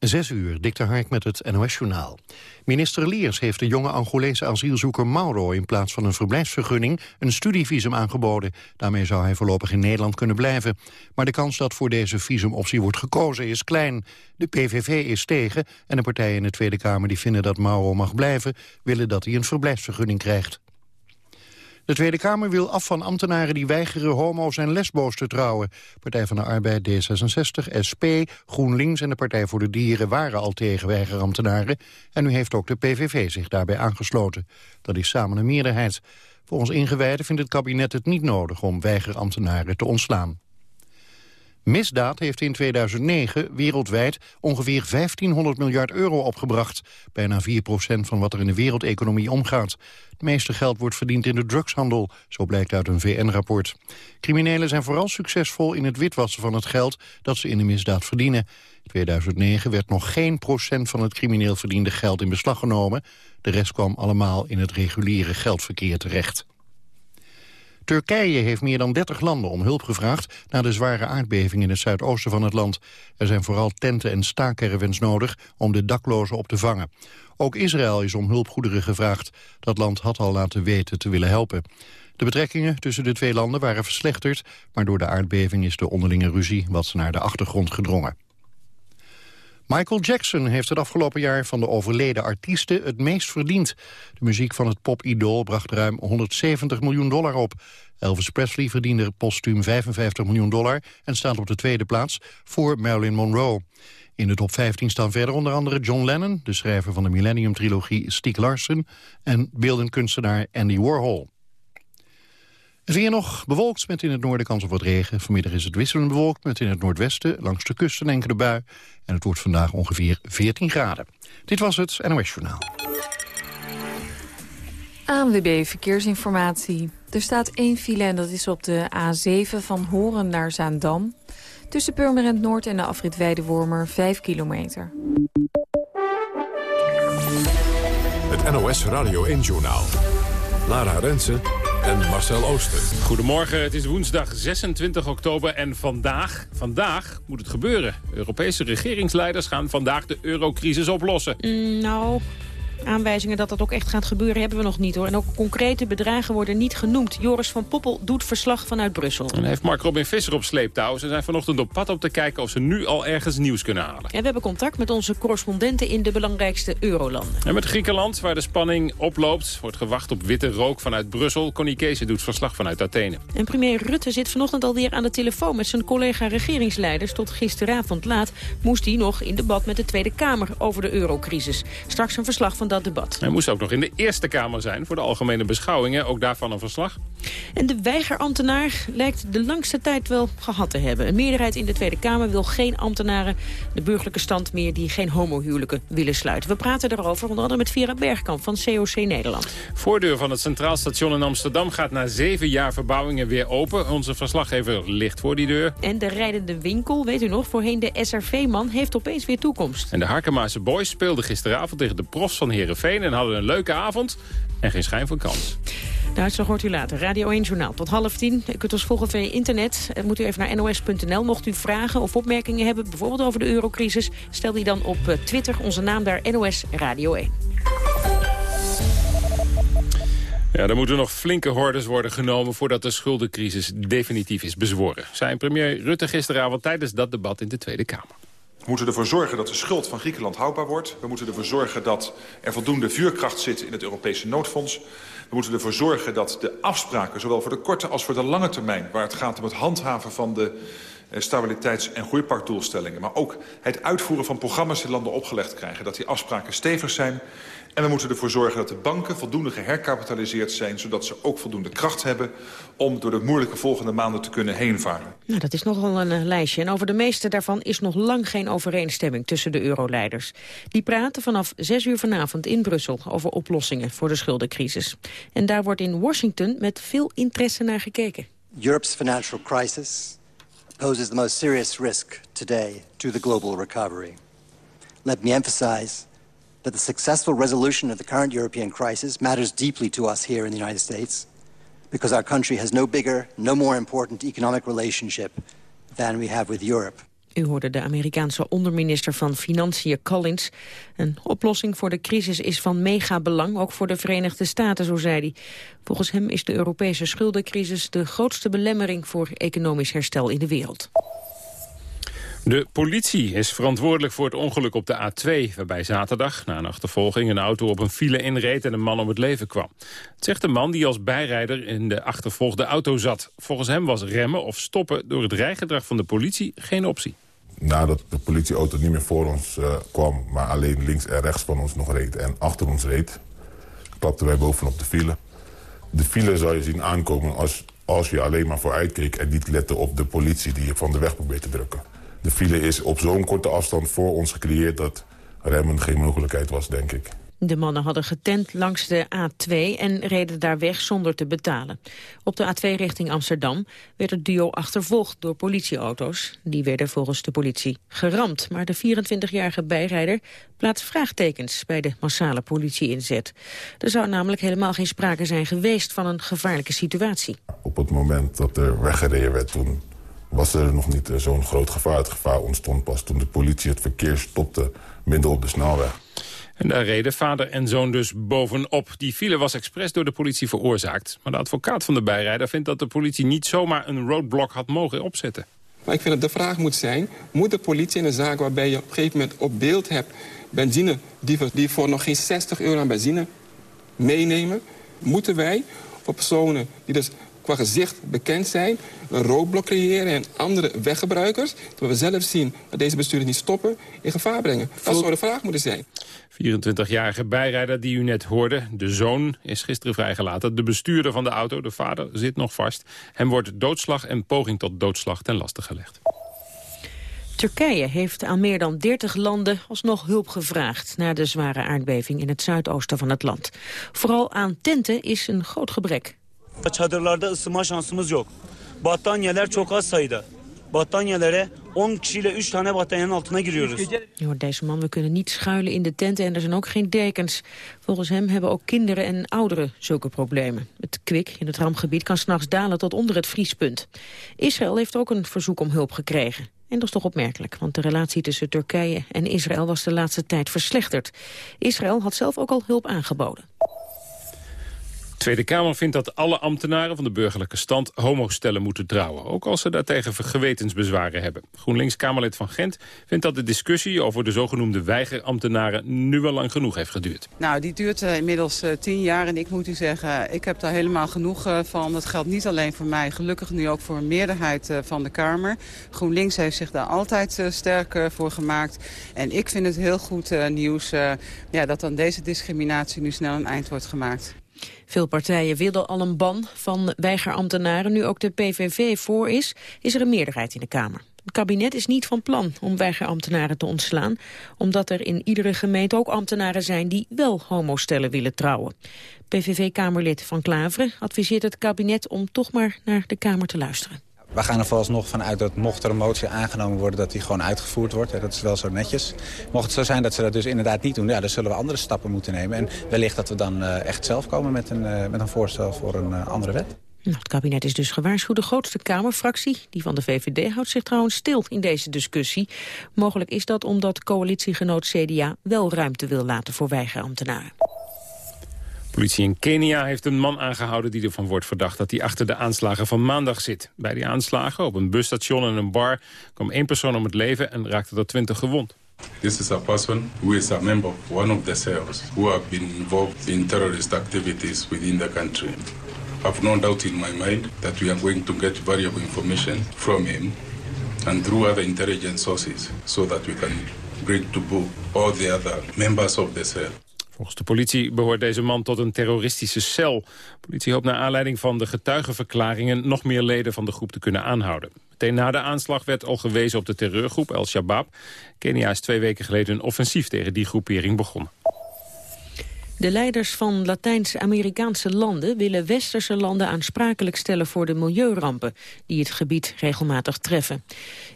Zes uur, Dikter Hark met het NOS-journaal. Minister Leers heeft de jonge Angolese asielzoeker Mauro... in plaats van een verblijfsvergunning een studievisum aangeboden. Daarmee zou hij voorlopig in Nederland kunnen blijven. Maar de kans dat voor deze visumoptie wordt gekozen is klein. De PVV is tegen en de partijen in de Tweede Kamer die vinden dat Mauro mag blijven... willen dat hij een verblijfsvergunning krijgt. De Tweede Kamer wil af van ambtenaren die weigeren homo's en lesbo's te trouwen. Partij van de Arbeid, D66, SP, GroenLinks en de Partij voor de Dieren waren al tegen weigerambtenaren. En nu heeft ook de PVV zich daarbij aangesloten. Dat is samen een meerderheid. Volgens ingewijden vindt het kabinet het niet nodig om weigerambtenaren te ontslaan. Misdaad heeft in 2009 wereldwijd ongeveer 1500 miljard euro opgebracht. Bijna 4% van wat er in de wereldeconomie omgaat. Het meeste geld wordt verdiend in de drugshandel, zo blijkt uit een VN-rapport. Criminelen zijn vooral succesvol in het witwassen van het geld dat ze in de misdaad verdienen. In 2009 werd nog geen procent van het crimineel verdiende geld in beslag genomen. De rest kwam allemaal in het reguliere geldverkeer terecht. Turkije heeft meer dan 30 landen om hulp gevraagd... na de zware aardbeving in het zuidoosten van het land. Er zijn vooral tenten en staakervens nodig om de daklozen op te vangen. Ook Israël is om hulpgoederen gevraagd. Dat land had al laten weten te willen helpen. De betrekkingen tussen de twee landen waren verslechterd... maar door de aardbeving is de onderlinge ruzie wat naar de achtergrond gedrongen. Michael Jackson heeft het afgelopen jaar van de overleden artiesten het meest verdiend. De muziek van het pop-idool bracht ruim 170 miljoen dollar op. Elvis Presley verdiende postuum 55 miljoen dollar en staat op de tweede plaats voor Marilyn Monroe. In de top 15 staan verder onder andere John Lennon, de schrijver van de Millennium-trilogie Stieg Larsson en beeldenkunstenaar Andy Warhol. Het weer nog bewolkt met in het noorden kans op wat regen. Vanmiddag is het wisselend bewolkt met in het noordwesten langs de kust een enkele bui. En het wordt vandaag ongeveer 14 graden. Dit was het NOS Journaal. ANWB Verkeersinformatie. Er staat één file en dat is op de A7 van Horen naar Zaandam. Tussen Purmerend Noord en de afrit Weidewormer 5 kilometer. Het NOS Radio 1 Journaal. Lara Rensen en Marcel Ooster. Goedemorgen, het is woensdag 26 oktober en vandaag, vandaag moet het gebeuren. Europese regeringsleiders gaan vandaag de eurocrisis oplossen. Mm, nou, Aanwijzingen dat dat ook echt gaat gebeuren hebben we nog niet hoor. En ook concrete bedragen worden niet genoemd. Joris van Poppel doet verslag vanuit Brussel. En heeft Mark Robin Visser op sleeptouw. Ze zijn vanochtend op pad om te kijken of ze nu al ergens nieuws kunnen halen. En we hebben contact met onze correspondenten in de belangrijkste eurolanden. En met Griekenland, waar de spanning oploopt, wordt gewacht op witte rook vanuit Brussel. Connie Kees doet verslag vanuit Athene. En premier Rutte zit vanochtend alweer aan de telefoon met zijn collega regeringsleiders. Tot gisteravond laat moest hij nog in debat met de Tweede Kamer over de eurocrisis. Straks een verslag van dat debat. Hij moest ook nog in de Eerste Kamer zijn voor de algemene beschouwingen. Ook daarvan een verslag. En de weigerambtenaar lijkt de langste tijd wel gehad te hebben. Een meerderheid in de Tweede Kamer wil geen ambtenaren... de burgerlijke stand meer die geen homohuwelijken willen sluiten. We praten daarover onder andere met Vera Bergkamp van COC Nederland. Voordeur van het Centraal Station in Amsterdam gaat na zeven jaar verbouwingen weer open. Onze verslaggever ligt voor die deur. En de rijdende winkel, weet u nog, voorheen de SRV-man... heeft opeens weer toekomst. En de Harkemaarse Boys speelden gisteravond tegen de profs van Herenveen en hadden een leuke avond en geen schijn van kans. De uitslag hoort u later. Radio 1 Journaal tot half tien. U kunt ons volgen via internet. Moet u even naar nos.nl. Mocht u vragen of opmerkingen hebben, bijvoorbeeld over de eurocrisis... stel die dan op eh, Twitter. Onze naam daar, NOS Radio 1. Ja, er moeten nog flinke hordes worden genomen voordat de schuldencrisis definitief is bezworen. Zijn premier Rutte gisteravond tijdens dat debat in de Tweede Kamer. We moeten ervoor zorgen dat de schuld van Griekenland houdbaar wordt. We moeten ervoor zorgen dat er voldoende vuurkracht zit in het Europese noodfonds. We moeten ervoor zorgen dat de afspraken, zowel voor de korte als voor de lange termijn... waar het gaat om het handhaven van de eh, stabiliteits- en groeipactdoelstellingen... maar ook het uitvoeren van programma's die landen opgelegd krijgen... dat die afspraken stevig zijn en we moeten ervoor zorgen dat de banken voldoende geherkapitaliseerd zijn... zodat ze ook voldoende kracht hebben om door de moeilijke volgende maanden te kunnen heenvaren. Nou, dat is nogal een uh, lijstje. En over de meeste daarvan is nog lang geen overeenstemming tussen de euroleiders. Die praten vanaf 6 uur vanavond in Brussel over oplossingen voor de schuldencrisis. En daar wordt in Washington met veel interesse naar gekeken. Europe's financial crisis poses the most serious risk today to the global recovery. Let me emphasize that the successful resolution of the current European crisis matters deeply to us here in the United States because our country has no bigger, no more important economic relationship than we have with Europe. U hoorde de Amerikaanse onderminister van Financiën Collins. Een oplossing voor de crisis is van megabelang, ook voor de Verenigde Staten, zo zei hij. Volgens hem is de Europese schuldencrisis de grootste belemmering voor economisch herstel in de wereld. De politie is verantwoordelijk voor het ongeluk op de A2... waarbij zaterdag, na een achtervolging, een auto op een file inreed... en een man om het leven kwam. Het zegt de man die als bijrijder in de achtervolgde auto zat. Volgens hem was remmen of stoppen door het rijgedrag van de politie geen optie. Nadat de politieauto niet meer voor ons uh, kwam... maar alleen links en rechts van ons nog reed en achter ons reed... klapten wij bovenop de file. De file zou je zien aankomen als, als je alleen maar vooruit keek... en niet lette op de politie die je van de weg probeert te drukken de file is op zo'n korte afstand voor ons gecreëerd... dat remmen geen mogelijkheid was, denk ik. De mannen hadden getent langs de A2 en reden daar weg zonder te betalen. Op de A2 richting Amsterdam werd het duo achtervolgd door politieauto's. Die werden volgens de politie geramd. Maar de 24-jarige bijrijder plaatst vraagtekens bij de massale politieinzet. Er zou namelijk helemaal geen sprake zijn geweest van een gevaarlijke situatie. Op het moment dat er weggereden werd, toen was er nog niet eh, zo'n groot gevaar. Het gevaar ontstond pas toen de politie het verkeer stopte midden op de snelweg. En daar reden vader en zoon dus bovenop. Die file was expres door de politie veroorzaakt. Maar de advocaat van de bijrijder vindt dat de politie niet zomaar een roadblock had mogen opzetten. Maar ik vind dat de vraag moet zijn... moet de politie in een zaak waarbij je op een gegeven moment op beeld hebt... benzine die, die voor nog geen 60 euro aan benzine meenemen... moeten wij voor personen die dus qua gezicht bekend zijn... een roodblok creëren en andere weggebruikers... terwijl we zelf zien dat deze bestuurders niet stoppen... in gevaar brengen. Dat zou de vraag moeten zijn. 24-jarige bijrijder die u net hoorde. De zoon is gisteren vrijgelaten. De bestuurder van de auto, de vader, zit nog vast. Hem wordt doodslag en poging tot doodslag ten laste gelegd. Turkije heeft aan meer dan 30 landen alsnog hulp gevraagd... na de zware aardbeving in het zuidoosten van het land. Vooral aan tenten is een groot gebrek. Çadırlarda ısınma şansımız yok. Battaniyeler çok az sayıda. Battaniyelere 10 kişiyle 3 tane battaniyenin altına giriyoruz. Je hoort deze man, we kunnen niet schuilen in de tenten en er zijn ook geen dekens. Volgens hem hebben ook kinderen en ouderen zulke problemen. Het kwik in het rampgebied kan s'nachts dalen tot onder het vriespunt. Israël heeft ook een verzoek om hulp gekregen. En dat is toch opmerkelijk, want de relatie tussen Turkije en Israël was de laatste tijd verslechterd. Israël had zelf ook al hulp aangeboden. Tweede Kamer vindt dat alle ambtenaren van de burgerlijke stand homostellen moeten trouwen. Ook als ze daartegen gewetensbezwaren hebben. GroenLinks-Kamerlid van Gent vindt dat de discussie over de zogenoemde weigerambtenaren nu wel lang genoeg heeft geduurd. Nou, die duurt uh, inmiddels uh, tien jaar en ik moet u zeggen, ik heb daar helemaal genoeg uh, van. Dat geldt niet alleen voor mij, gelukkig nu ook voor een meerderheid van de Kamer. GroenLinks heeft zich daar altijd sterk voor gemaakt. En ik vind het heel goed nieuws ja, dat aan deze discriminatie nu snel een eind wordt gemaakt. Veel partijen wilden al een ban van weigerambtenaren. Nu ook de PVV voor is, is er een meerderheid in de Kamer. Het kabinet is niet van plan om weigerambtenaren te ontslaan... omdat er in iedere gemeente ook ambtenaren zijn die wel homostellen willen trouwen. PVV-kamerlid Van Klaveren adviseert het kabinet om toch maar naar de Kamer te luisteren. We gaan er vooralsnog vanuit dat mocht er een motie aangenomen worden... dat die gewoon uitgevoerd wordt. Dat is wel zo netjes. Mocht het zo zijn dat ze dat dus inderdaad niet doen... Ja, dan zullen we andere stappen moeten nemen. En wellicht dat we dan uh, echt zelf komen met een, uh, met een voorstel voor een uh, andere wet. Nou, het kabinet is dus gewaarschuwd. De grootste Kamerfractie, die van de VVD, houdt zich trouwens stil in deze discussie. Mogelijk is dat omdat coalitiegenoot CDA wel ruimte wil laten voor weigerambtenaren. Politie in Kenia heeft een man aangehouden die ervan wordt verdacht dat hij achter de aanslagen van maandag zit. Bij die aanslagen op een busstation en een bar kwam één persoon om het leven en raakte er twintig gewond. This is a person who is a member of one of the cells who have been involved in terrorist activities within the country. I have no doubt in my mind that we are going to get valuable information from him and through other intelligence sources so that we can bring to book all the other members of the cell. Volgens de politie behoort deze man tot een terroristische cel. De politie hoopt naar aanleiding van de getuigenverklaringen... nog meer leden van de groep te kunnen aanhouden. Meteen na de aanslag werd al gewezen op de terreurgroep El Shabaab. Kenia is twee weken geleden een offensief tegen die groepering begonnen. De leiders van Latijns-Amerikaanse landen willen westerse landen aansprakelijk stellen voor de milieurampen die het gebied regelmatig treffen.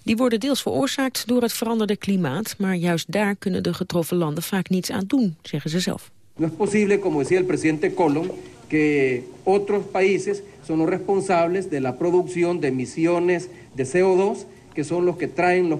Die worden deels veroorzaakt door het veranderde klimaat, maar juist daar kunnen de getroffen landen vaak niets aan doen, zeggen ze zelf. No es posible, como decía el Colom, que otros países de la producción de emisiones de CO2 que son los que traen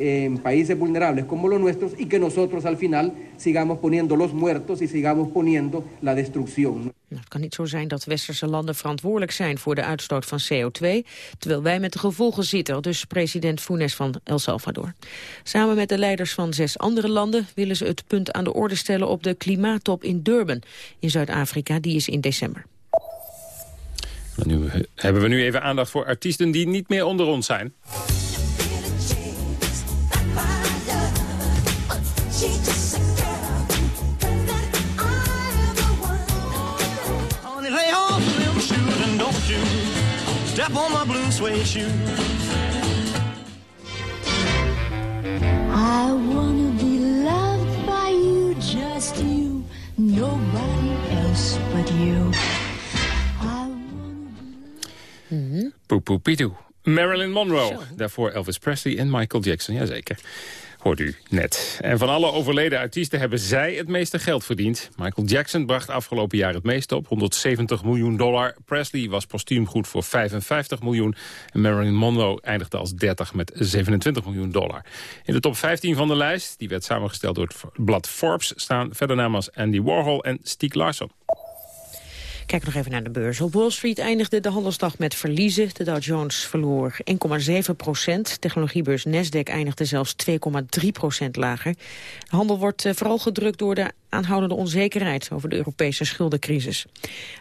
en países vulnerables como los nuestros y que nosotros al final sigamos poniendo los muertos y sigamos poniendo la destrucción. Nou, het kan niet zo zijn dat westerse landen verantwoordelijk zijn voor de uitstoot van CO2, terwijl wij met de gevolgen zitten, dus president Funes van El Salvador. Samen met de leiders van zes andere landen willen ze het punt aan de orde stellen op de klimaattop in Durban in Zuid-Afrika, die is in december. Nu hebben we nu even aandacht voor artiesten die niet meer onder ons zijn. Step on my blue suede shoe. I wanna be loved by you, just you, nobody else but you. Mm -hmm. Marilyn Monroe. Daarvoor Elvis Presley en Michael Jackson, jazeker hoort u net. En van alle overleden artiesten hebben zij het meeste geld verdiend. Michael Jackson bracht afgelopen jaar het meeste op, 170 miljoen dollar. Presley was postuum goed voor 55 miljoen. En Marilyn Monroe eindigde als 30 met 27 miljoen dollar. In de top 15 van de lijst, die werd samengesteld door het blad Forbes... staan verder namen als Andy Warhol en Stieg Larsson. Kijk nog even naar de beurs. Op Wall Street eindigde de handelsdag met verliezen. De Dow Jones verloor 1,7 procent. Technologiebeurs Nasdaq eindigde zelfs 2,3 procent lager. De handel wordt eh, vooral gedrukt door de aanhoudende onzekerheid over de Europese schuldencrisis.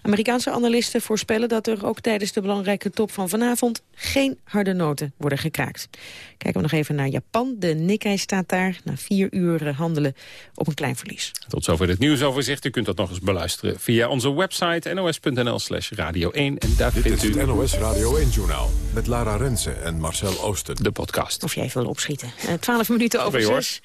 Amerikaanse analisten voorspellen dat er ook tijdens de belangrijke top van vanavond geen harde noten worden gekraakt. Kijken we nog even naar Japan. De Nikkei staat daar na vier uur handelen op een klein verlies. Tot zover het nieuwsoverzicht. U kunt dat nog eens beluisteren via onze website nos.nl slash radio 1. En daar vindt u het NOS Radio 1-journaal met Lara Rensen en Marcel Oosten. De podcast. Of jij even wil opschieten. Uh, 12 minuten over zes.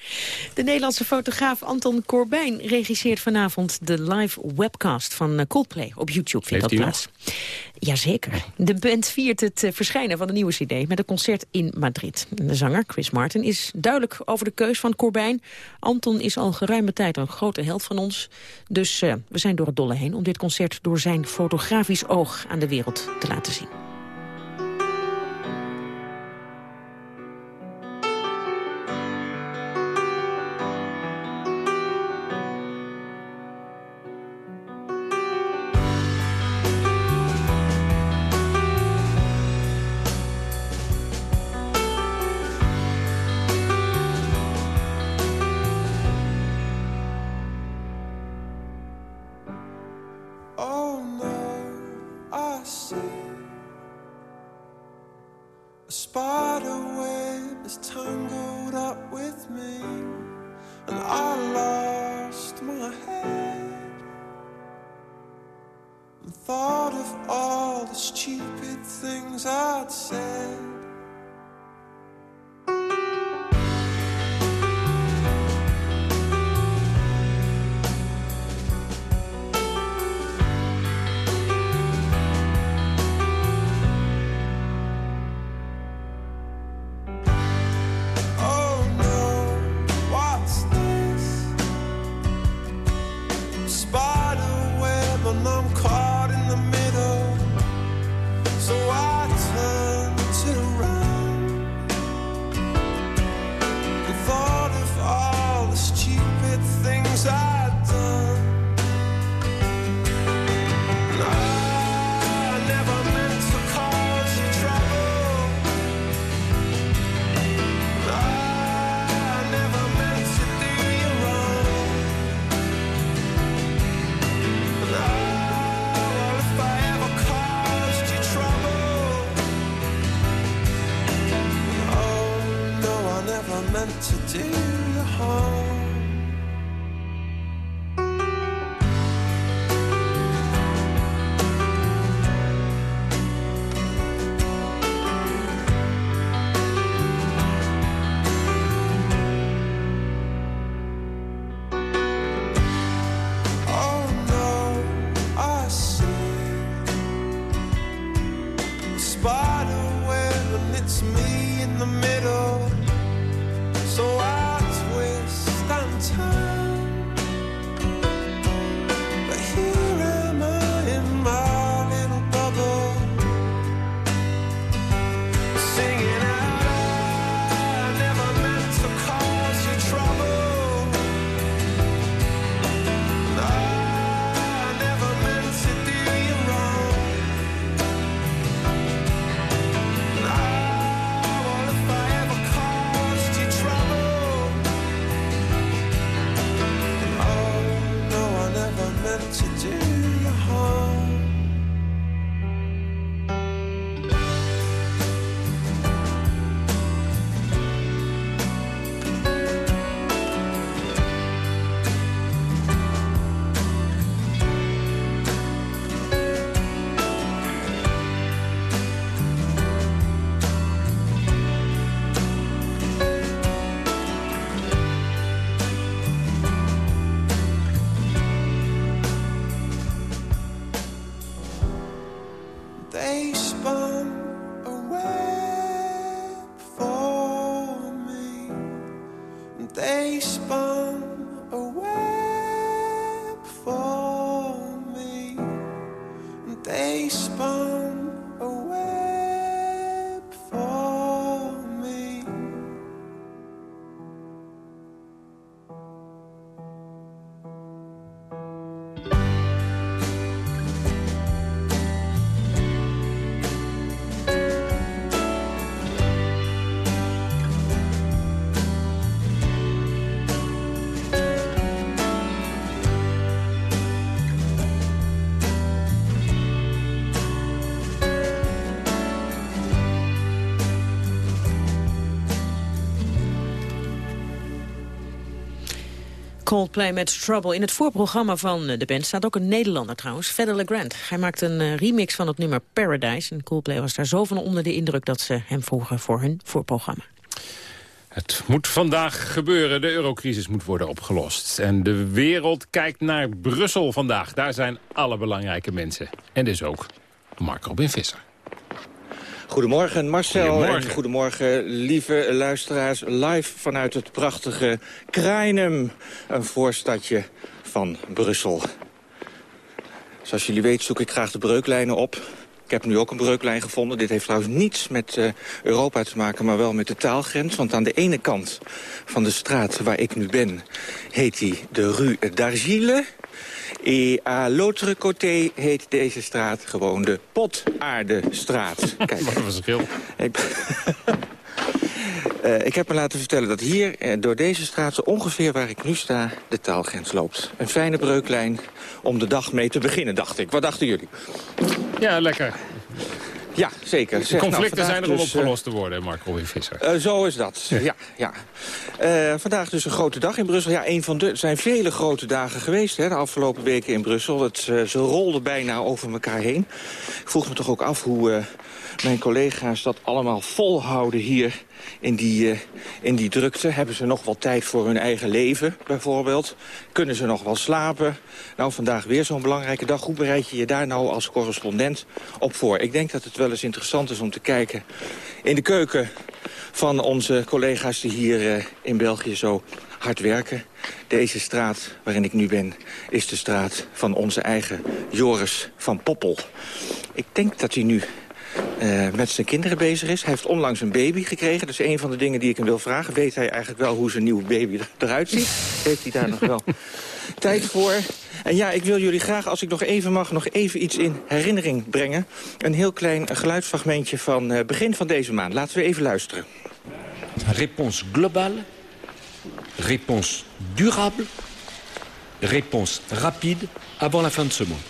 De Nederlandse fotograaf Anton Corbijn regisseert vanavond de live webcast van eh, Coldplay. Op YouTube vindt dat plaats. Jazeker. De band viert het eh, verschijnen van de nieuwe cd met een concert in Madrid. De zanger Chris Martin is duidelijk over de keus van Corbijn. Anton is al geruime tijd een grote held van ons. Dus uh, we zijn door het dolle heen om dit concert door zijn fotografisch oog aan de wereld te laten zien. All the stupid things I'd said. Coldplay met Trouble. In het voorprogramma van eh, de band staat ook een Nederlander trouwens, Fedder LeGrand. Hij maakte een eh, remix van het nummer Paradise. En Coldplay was daar zo van onder de indruk dat ze hem vroegen voor hun voorprogramma. Het moet vandaag gebeuren. De eurocrisis moet worden opgelost. En de wereld kijkt naar Brussel vandaag. Daar zijn alle belangrijke mensen. En dus ook Mark Robin Visser. Goedemorgen Marcel Goedemorgen. en goedemorgen lieve luisteraars. Live vanuit het prachtige Krainem, een voorstadje van Brussel. Zoals jullie weten zoek ik graag de breuklijnen op. Ik heb nu ook een breuklijn gevonden. Dit heeft trouwens niets met eh, Europa te maken, maar wel met de taalgrens. Want aan de ene kant van de straat waar ik nu ben... heet die de Rue d'Argile. Et à l'autre côté heet deze straat gewoon de Potaardestraat. Kijk. Wat een verschil. Ik, Eh, ik heb me laten vertellen dat hier, eh, door deze straat, zo ongeveer waar ik nu sta, de taalgrens loopt. Een fijne breuklijn om de dag mee te beginnen, dacht ik. Wat dachten jullie? Ja, lekker. Ja, zeker. De nou, conflicten zijn er om dus, eh, opgelost te worden, Mark Robin Visser. eh, zo is dat, ja. ja, Eh, vandaag dus een grote dag in Brussel. Ja, een van de, er zijn vele grote dagen geweest hè, de afgelopen weken in Brussel. Het, ze rolden bijna over elkaar heen. Ik vroeg me toch ook af hoe mijn collega's dat allemaal volhouden hier in die, eh, in die drukte. Hebben ze nog wel tijd voor hun eigen leven, bijvoorbeeld? Kunnen ze nog wel slapen? Nou, vandaag weer zo'n belangrijke dag. Hoe bereid je je daar nou als correspondent op voor? Ik denk dat het wel eens interessant is om te kijken in de keuken van onze collega's die hier eh, in België zo hard werken. Deze straat waarin ik nu ben is de straat van onze eigen Joris van Poppel. Ik denk dat hij nu eh, met zijn kinderen bezig is. Hij heeft onlangs een baby gekregen. Dat is een van de dingen die ik hem wil vragen. Weet hij eigenlijk wel hoe zijn nieuwe baby er- eruit ziet? Heeft hij daar nog wel tijd voor? En ja, ik wil jullie graag, als ik nog even mag, nog even iets in herinnering brengen. Een heel klein geluidsfragmentje van eh, begin van deze maand. Laten we even luisteren. Réponse globale, réponse durable, réponse rapide avant la fin de ce mois.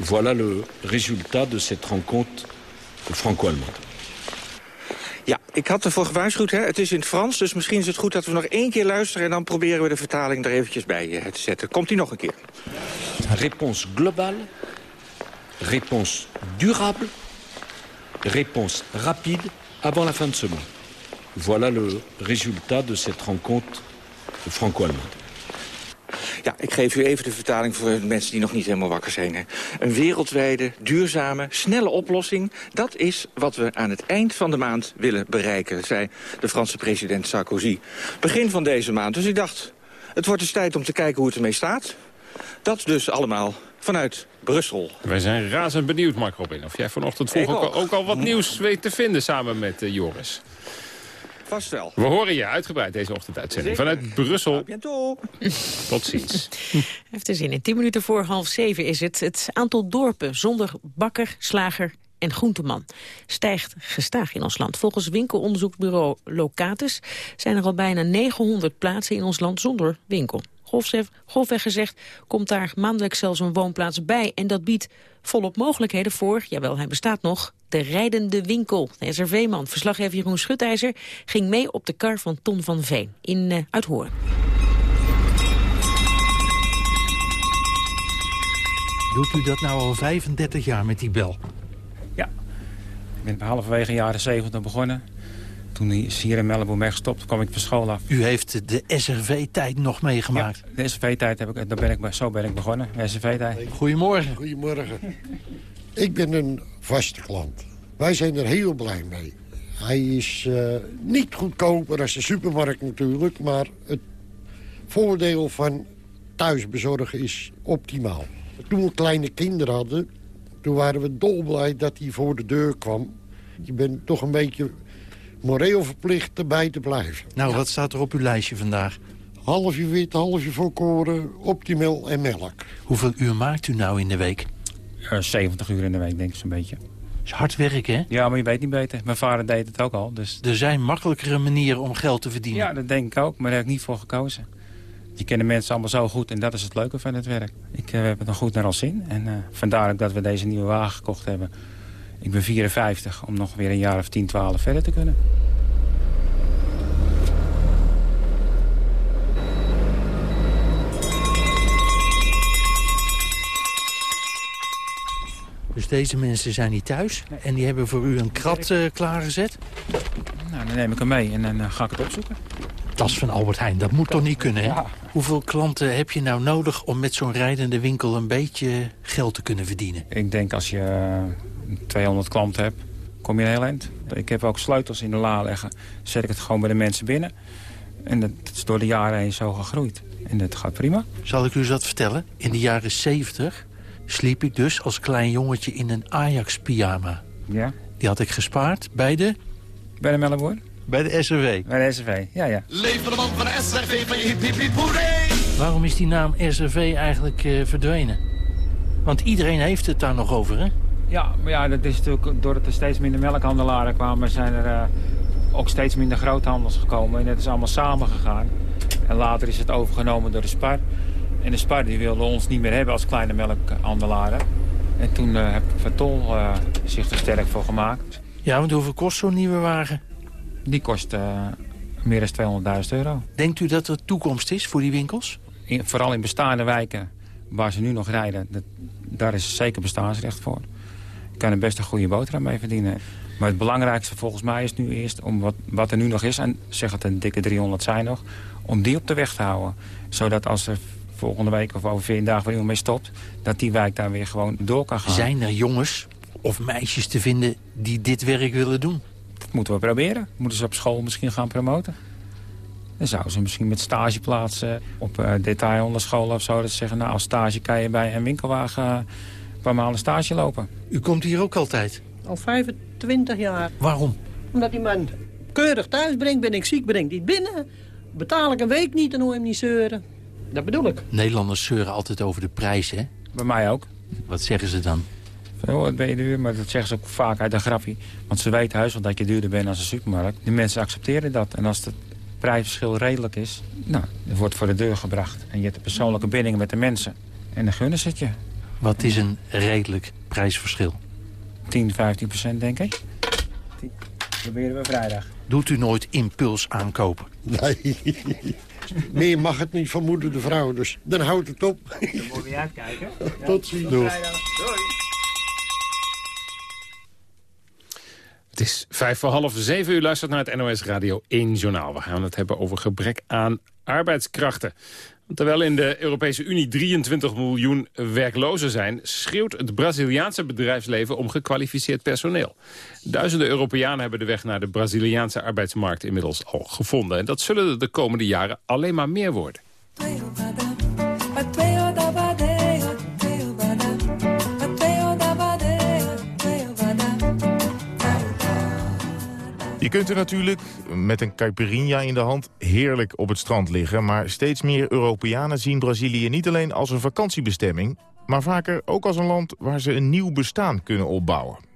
Voilà le résultat de cette rencontre franco-allemande. Ja, ik had ervoor gewaarschuwd, hè? het is in het Frans, dus misschien is het goed dat we nog één keer luisteren... en dan proberen we de vertaling er eventjes bij eh, te zetten. Komt die nog een keer? Réponse globale, réponse durable, réponse rapide avant la fin de ce mois. Voilà le résultat de cette rencontre franco-allemande. Ja, ik geef u even de vertaling voor de mensen die nog niet helemaal wakker zijn. Hè. Een wereldwijde, duurzame, snelle oplossing... dat is wat we aan het eind van de maand willen bereiken... zei de Franse president Sarkozy. Begin van deze maand. Dus ik dacht, het wordt dus tijd om te kijken hoe het ermee staat. Dat dus allemaal vanuit Brussel. Wij zijn razend benieuwd, Mark Robin. Of jij vanochtend vroeg Ik ook, al- ook. ook al wat nieuws weet te vinden samen met eh, Joris. Vast wel. We horen je uitgebreid deze ochtenduitzending. Vanuit Brussel. Tot ziens. Heeft er zin in. 10 minuten voor half zeven is het. Het aantal dorpen zonder bakker, slager en groenteman stijgt gestaag in ons land. Volgens winkelonderzoeksbureau Locatus zijn er al bijna 900 plaatsen in ons land zonder winkel. Grofweg, grofweg gezegd komt daar maandelijk zelfs een woonplaats bij. En dat biedt volop mogelijkheden voor, jawel hij bestaat nog, de rijdende winkel. De SRV-man, verslaggever Jeroen Schutijzer, ging mee op de kar van Ton van Veen in uh, Uithoorn. Doet u dat nou al 35 jaar met die bel? Ja. Ik ben halverwege jaren 70 begonnen. Toen is hier in Melbourne weggestopt, kwam ik van school af. U heeft de SRV-tijd nog meegemaakt. Ja, de SRV-tijd heb ik, daar ben ik, zo ben ik begonnen, SRV-tijd. Goedemorgen. Goedemorgen. Ik ben een vaste klant. Wij zijn er heel blij mee. Hij is uh, niet goedkoper als de supermarkt natuurlijk... maar het voordeel van thuisbezorgen is optimaal. Toen we kleine kinderen hadden, toen waren we dolblij dat hij voor de deur kwam. Je bent toch een beetje moreel verplicht erbij te blijven. Nou, wat staat er op uw lijstje vandaag? Halfje wit, halfje volkoren, optimal en melk. Hoeveel uur maakt u nou in de week? Uh, 70 uur in de week, denk ik zo'n beetje. is hard werk, hè? Ja, maar je weet niet beter. Mijn vader deed het ook al. Dus... Er zijn makkelijkere manieren om geld te verdienen. Ja, dat denk ik ook, maar daar heb ik niet voor gekozen. Je kent de mensen allemaal zo goed en dat is het leuke van het werk. Ik uh, heb het nog goed naar ons zin. En uh, vandaar ook dat we deze nieuwe wagen gekocht hebben. Ik ben 54 om nog weer een jaar of 10, 12 verder te kunnen. Dus deze mensen zijn niet thuis en die hebben voor u een krat uh, klaargezet? Nou, dan neem ik hem mee en dan uh, ga ik het opzoeken. Tas van Albert Heijn, dat moet toch niet kunnen, hè? Ja. Hoeveel klanten heb je nou nodig om met zo'n rijdende winkel een beetje geld te kunnen verdienen? Ik denk als je 200 klanten hebt, kom je een heel eind. Ik heb ook sleutels in de la leggen. Zet ik het gewoon bij de mensen binnen. En dat is door de jaren heen zo gegroeid. En dat gaat prima. Zal ik u eens wat vertellen? In de jaren 70 sliep ik dus als klein jongetje in een Ajax-pyjama. Ja? Die had ik gespaard bij de... Bij de Mellenboer? Bij de SRW. Bij de SRW, ja, ja. Leef de man van de SRV van je hip hip hip Waarom is die naam SRV eigenlijk uh, verdwenen? Want iedereen heeft het daar nog over, hè? Ja, maar ja, dat is natuurlijk doordat er steeds minder melkhandelaren kwamen... zijn er uh, ook steeds minder groothandels gekomen. En dat is allemaal samengegaan. En later is het overgenomen door de Spar. En de Spar die wilde ons niet meer hebben als kleine melkhandelaren. En toen uh, heeft Vertol uh, zich er sterk voor gemaakt. Ja, want hoeveel kost zo'n nieuwe wagen? Die kost meer dan 200.000 euro. Denkt u dat er toekomst is voor die winkels? In, vooral in bestaande wijken waar ze nu nog rijden, dat, daar is zeker bestaansrecht voor. Je kan er best een goede boterham mee verdienen. Maar het belangrijkste volgens mij is nu eerst om wat, wat er nu nog is... en zeg het een dikke 300 zijn nog, om die op de weg te houden. Zodat als er volgende week of over 14 dagen weer iemand mee stopt... dat die wijk daar weer gewoon door kan gaan. Zijn er jongens of meisjes te vinden die dit werk willen doen? Dat moeten we proberen. Moeten ze op school misschien gaan promoten. Dan zouden ze misschien met stage plaatsen op uh, detailonderscholen of zo. Dat ze zeggen, nou als stage kan je bij een winkelwagen uh, een paar maanden stage lopen. U komt hier ook altijd? Al 25 jaar. Waarom? Omdat die man keurig thuis brengt, ben ik ziek, brengt hij binnen. Betaal ik een week niet en hoor hem niet zeuren. Dat bedoel ik. Nederlanders zeuren altijd over de prijs, hè? Bij mij ook. Wat zeggen ze dan? Oh, het ben je duur, maar dat zeggen ze ook vaak uit een grafje. Want ze weten huis dat je duurder bent als een supermarkt. De mensen accepteren dat. En als het prijsverschil redelijk is, nou, het wordt voor de deur gebracht. En je hebt een persoonlijke binding met de mensen. En dan gunnen ze het je. Wat is een redelijk prijsverschil? 10, 15 procent, denk ik. Die proberen we vrijdag. Doet u nooit impuls aankopen? Nee. Meer mag het niet vermoeden, de vrouw. Dus dan houdt het op. Dan moet je uitkijken. Ja. Tot ziens. Doei. Het is vijf voor half zeven uur luistert naar het NOS Radio 1 Journaal. We gaan het hebben over gebrek aan arbeidskrachten. Terwijl in de Europese Unie 23 miljoen werklozen zijn... schreeuwt het Braziliaanse bedrijfsleven om gekwalificeerd personeel. Duizenden Europeanen hebben de weg naar de Braziliaanse arbeidsmarkt inmiddels al gevonden. En dat zullen er de komende jaren alleen maar meer worden. Je kunt er natuurlijk met een caipirinha in de hand heerlijk op het strand liggen... maar steeds meer Europeanen zien Brazilië niet alleen als een vakantiebestemming... maar vaker ook als een land waar ze een nieuw bestaan kunnen opbouwen.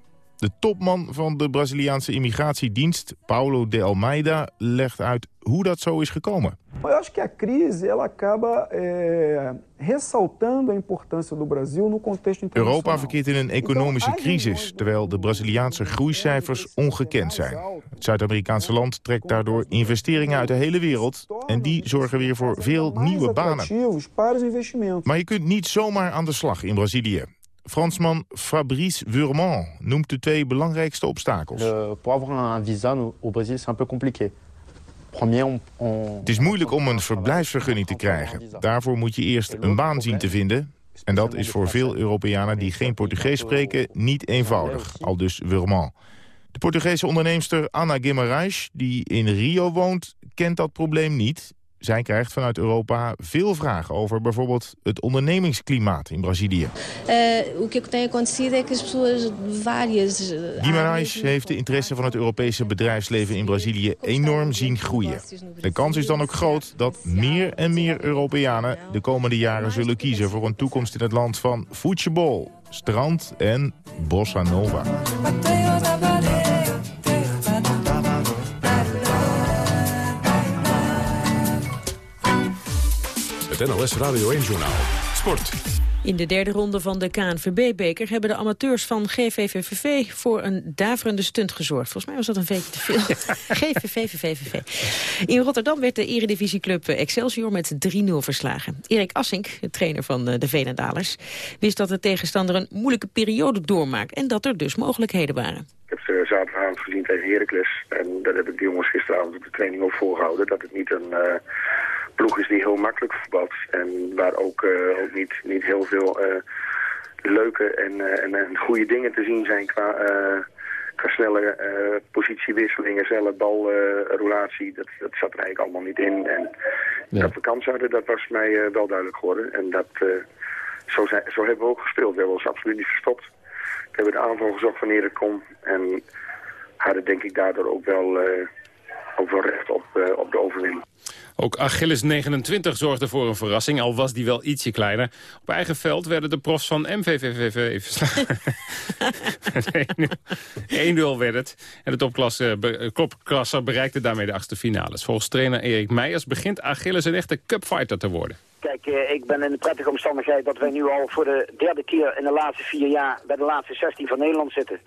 De topman van de Braziliaanse immigratiedienst, Paulo de Almeida, legt uit hoe dat zo is gekomen. Eu acho que a crise ela acaba eh, ressaltando a importância do Brasil no contexto internacional. Europa verkeert in een economische crisis, terwijl de Braziliaanse groeicijfers ongekend zijn. Het Zuid-Amerikaanse land trekt daardoor investeringen uit de hele wereld en die zorgen weer voor veel nieuwe banen. Maar je kunt niet zomaar aan de slag in Brazilië. Fransman Fabrice Wurman noemt de twee belangrijkste obstakels. Le, pour avoir un visa au Brésil, c'est un peu compliqué. Het is moeilijk om een verblijfsvergunning te krijgen. Daarvoor moet je eerst een baan zien te vinden. En dat is voor veel Europeanen die geen Portugees spreken niet eenvoudig, al dus Wurman. De Portugese onderneemster Ana Guimarães, die in Rio woont, kent dat probleem niet. Zij krijgt vanuit Europa veel vragen over bijvoorbeeld het ondernemingsklimaat in Brazilië. Uh, o que tem acontecido é que as pessoas várias... eh, Guimarães heeft de interesse van het Europese bedrijfsleven in Brazilië enorm zien groeien. De kans is dan ook groot dat meer en meer Europeanen de komende jaren zullen kiezen voor een toekomst in het land van voetbal, strand en bossa nova. Het NOS Radio 1-journaal. Sport. In de derde ronde van de KNVB-beker hebben de amateurs van GVVVV voor een daverende stunt gezorgd. Volgens mij was dat een beetje te veel. GVVVVV. In Rotterdam werd de eredivisieclub Excelsior met 3-0 verslagen. Erik Assink, de trainer van eh, de Venendalers, wist dat de tegenstander een moeilijke periode doormaakt en dat er dus mogelijkheden waren. Ik heb ze zaterdagavond gezien tegen Heracles. En dat heb ik de jongens gisteravond op de training ook voorgehouden. Dat het niet een eh, ploeg is die heel makkelijk voetbalt. En waar ook, eh, ook niet, niet heel veel eh, leuke en, eh, en, en goede dingen te zien zijn qua, qua snelle positiewisselingen, snelle balroulatie. dat, dat zat er eigenlijk allemaal niet in. En dat we kans hadden, dat was mij wel duidelijk geworden. En dat, zo, zijn, zo hebben we ook gespeeld. We hebben ons absoluut niet verstopt. We hebben de aanval gezocht wanneer het kon. En hadden denk ik daardoor ook wel, ook wel recht op, op de overwinning. Ook Achilles 29 zorgde voor een verrassing, al was die wel ietsje kleiner. Op eigen veld werden de profs van MVVVV verslagen. 1-0 werd het. En de topklasse, topklasser bereikte daarmee de achtste finales. Volgens trainer Erik Meijers begint Achilles een echte cupfighter te worden. Kijk, eh, ik ben in de prettige omstandigheid dat wij nu al voor de derde keer in de laatste vier jaar bij de laatste 16 van Nederland zitten.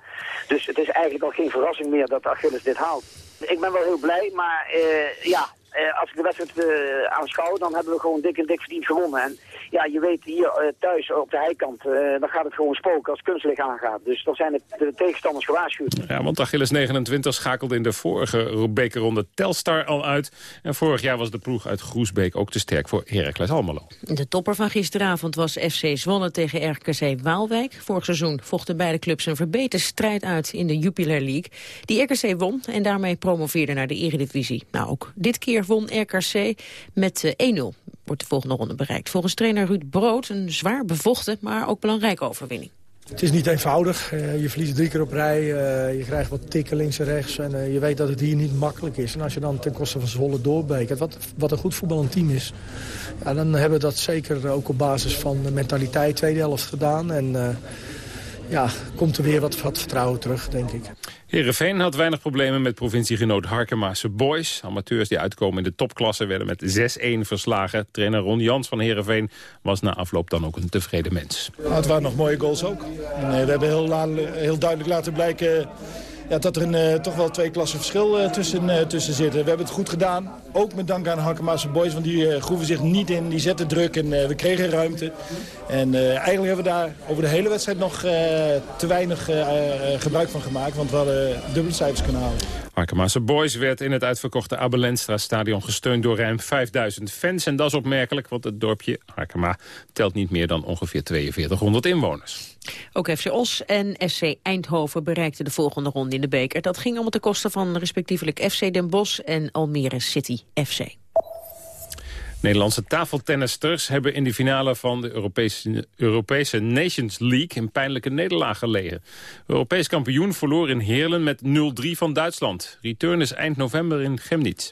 Dus het is eigenlijk al geen verrassing meer dat Achilles dit haalt. Ik ben wel heel blij, maar eh, ja, eh, als ik de wedstrijd eh, aanschouw, dan hebben we gewoon dik en dik verdiend gewonnen. En ja, je weet hier eh, thuis op de heikant, eh, dan gaat het gewoon spoken als kunstlicht aangaat. Dus dan zijn het de tegenstanders gewaarschuwd. Ja, want Achilles 29 schakelde in de vorige bekerronde Telstar al uit. En vorig jaar was de ploeg uit Groesbeek ook te sterk voor Heracles Almelo. De topper van gisteravond was FC Zwolle tegen RKC Waalwijk. Vorig seizoen vochten beide clubs een verbeterde strijd uit in de Jupiler League. Die RKC won en daarmee promoveerde naar de eredivisie. Nou, ook dit keer won RKC met eh, 1-0. Wordt de volgende ronde bereikt. Volgens trainer Ruud Brood een zwaar bevochten, maar ook belangrijke overwinning. Het is niet eenvoudig. Eh, je verliest drie keer op rij. eh, je krijgt wat tikken links en rechts. En eh, je weet dat het hier niet makkelijk is. En als je dan ten koste van Zwolle doorbekert, wat, wat een goed voetballend team is... Ja, dan hebben we dat zeker ook op basis van de mentaliteit tweede helft gedaan. En eh, ja, komt er weer wat, wat vertrouwen terug, denk ik. Heerenveen had weinig problemen met provinciegenoot Harkemaase Boys. Amateurs die uitkomen in de topklasse werden met 6-1 verslagen. Trainer Ron Jans van Heerenveen was na afloop dan ook een tevreden mens. Nou, het waren nog mooie goals ook. En, we hebben heel, heel duidelijk laten blijken ja, dat er een, eh, toch wel twee klassen verschil eh, tussen, eh, tussen zitten. We hebben het goed gedaan. Ook met dank aan Harkemaase Boys, want die groeven zich niet in. Die zetten druk en we kregen ruimte. En eigenlijk hebben we daar over de hele wedstrijd nog te weinig gebruik van gemaakt. Want we hadden dubbele cijfers kunnen halen. Harkemaase Boys werd in het uitverkochte Abelenstra stadion gesteund door ruim 5000 fans. En dat is opmerkelijk, want het dorpje Harkema telt niet meer dan ongeveer 4200 inwoners. Ook FC Os en SC Eindhoven bereikten de volgende ronde in de beker. Dat ging allemaal ten koste van respectievelijk FC Den Bosch en Almere City FC. Nederlandse tafeltennisters hebben in de finale van de Europese, Nations League een pijnlijke nederlaag gelegen. Europees kampioen verloor in Heerlen met 0-3 van Duitsland. Return is eind november in Chemnitz.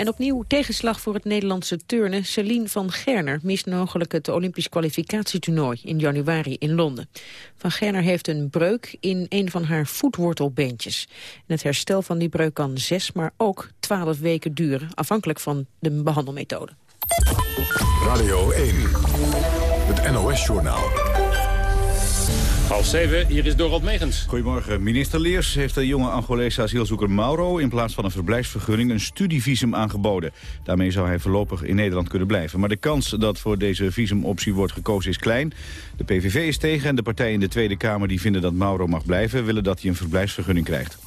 En opnieuw tegenslag voor het Nederlandse turnen. Celine van Gerner mist mogelijk het Olympisch kwalificatietoernooi in januari in Londen. Van Gerner heeft een breuk in een van haar voetwortelbeentjes. En het herstel van die breuk kan zes, maar ook twaalf weken duren, afhankelijk van de behandelmethode. Radio 1. Het NOS-journaal. Half zeven, hier is Dorald Megens. Goedemorgen. Minister Leers heeft de jonge Angolese asielzoeker Mauro... in plaats van een verblijfsvergunning een studievisum aangeboden. Daarmee zou hij voorlopig in Nederland kunnen blijven. Maar de kans dat voor deze visumoptie wordt gekozen is klein. De PVV is tegen en de partijen in de Tweede Kamer... die vinden dat Mauro mag blijven, willen dat hij een verblijfsvergunning krijgt.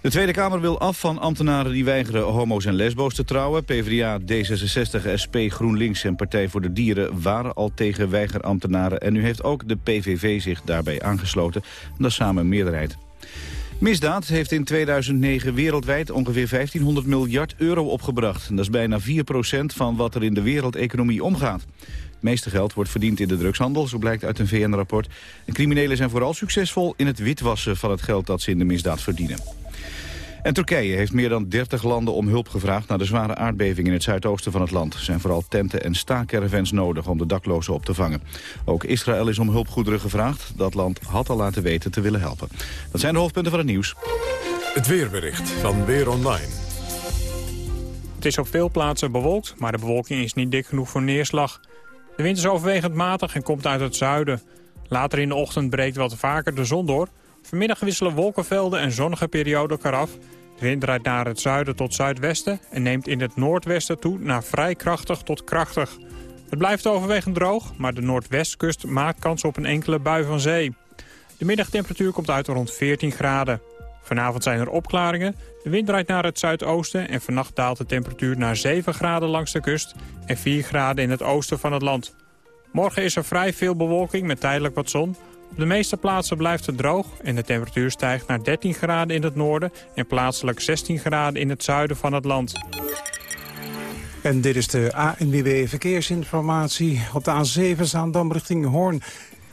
De Tweede Kamer wil af van ambtenaren die weigeren homo's en lesbo's te trouwen. PvdA, D66, SP, GroenLinks en Partij voor de Dieren waren al tegen weigerambtenaren. En nu heeft ook de PVV zich daarbij aangesloten. En dat samen een meerderheid. Misdaad heeft in 2009 wereldwijd ongeveer 1500 miljard euro opgebracht. Dat is bijna 4% van wat er in de wereldeconomie omgaat. Het meeste geld wordt verdiend in de drugshandel, zo blijkt uit een VN-rapport. En criminelen zijn vooral succesvol in het witwassen van het geld dat ze in de misdaad verdienen. En Turkije heeft meer dan 30 landen om hulp gevraagd... naar de zware aardbeving in het zuidoosten van het land. Er zijn vooral tenten en staakervens nodig om de daklozen op te vangen. Ook Israël is om hulpgoederen gevraagd. Dat land had al laten weten te willen helpen. Dat zijn de hoofdpunten van het nieuws. Het weerbericht van Weer Online. Het is op veel plaatsen bewolkt, maar de bewolking is niet dik genoeg voor neerslag. De wind is overwegend matig en komt uit het zuiden. Later in de ochtend breekt wat vaker de zon door... Vanmiddag wisselen wolkenvelden en zonnige perioden elkaar af. De wind draait naar het zuiden tot zuidwesten en neemt in het noordwesten toe naar vrij krachtig tot krachtig. Het blijft overwegend droog, maar de noordwestkust maakt kans op een enkele bui van zee. De middagtemperatuur komt uit rond 14 graden. Vanavond zijn er opklaringen, de wind draait naar het zuidoosten... en vannacht daalt de temperatuur naar 7 graden langs de kust... en 4 graden in het oosten van het land. Morgen is er vrij veel bewolking met tijdelijk wat zon... Op de meeste plaatsen blijft het droog en de temperatuur stijgt naar 13 graden in het noorden en plaatselijk 16 graden in het zuiden van het land. En dit is de ANWB Verkeersinformatie. Op de A7 Zaandam richting Hoorn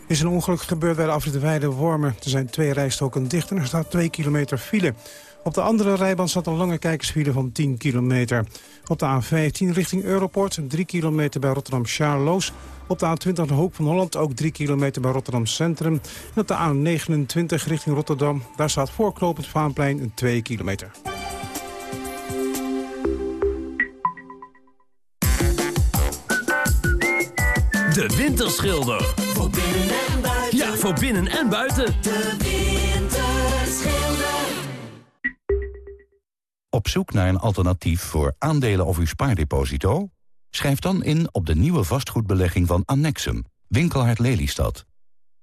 is een ongeluk gebeurd bij de afrit Weide Wormen. Er zijn twee rijstroken dicht en er staat 2 kilometer file. Op de andere rijbaan staat een lange kijkersfile van 10 kilometer. Op de A15 richting Europort, 3 kilometer bij Rotterdam-Charloes. Op de A20 de Hoek van Holland, ook 3 kilometer bij Rotterdam Centrum. En op de A29 richting Rotterdam, daar staat voorklopend Vaanplein een 2 kilometer. De Winterschilder. Voor binnen en buiten. Ja, voor binnen en buiten. De Winterschilder. Op zoek naar een alternatief voor aandelen of uw spaardeposito? Schrijf dan in op de nieuwe vastgoedbelegging van Annexum, Winkelhart Lelystad.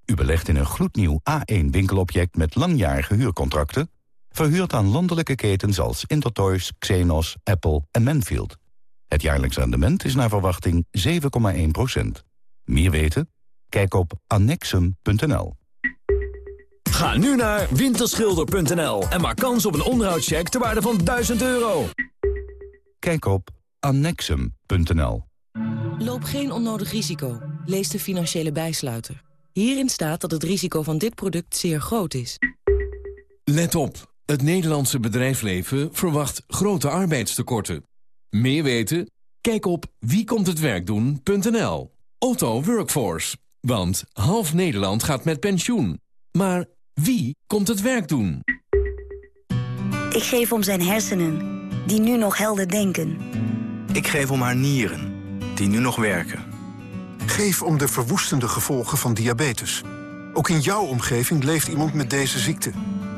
U belegt in een gloednieuw A1-winkelobject met langjarige huurcontracten... verhuurd aan landelijke ketens als Intertoys, Xenos, Apple en Manfield. Het jaarlijks rendement is naar verwachting 7,1% Meer weten? Kijk op annexum.nl. Ga nu naar winterschilder.nl en maak kans op een onderhoudscheck ter waarde van 1000 euro. Kijk op annexum.nl. Loop geen onnodig risico. Lees de financiële bijsluiter. Hierin staat dat het risico van dit product zeer groot is. Let op. Het Nederlandse bedrijfsleven verwacht grote arbeidstekorten. Meer weten? Kijk op wiekomthetwerkdoen.nl. Otto Workforce. Want half Nederland gaat met pensioen. Maar wie komt het werk doen? Ik geef om zijn hersenen, die nu nog helder denken. Ik geef om haar nieren, die nu nog werken. Geef om de verwoestende gevolgen van diabetes. Ook in jouw omgeving leeft iemand met deze ziekte.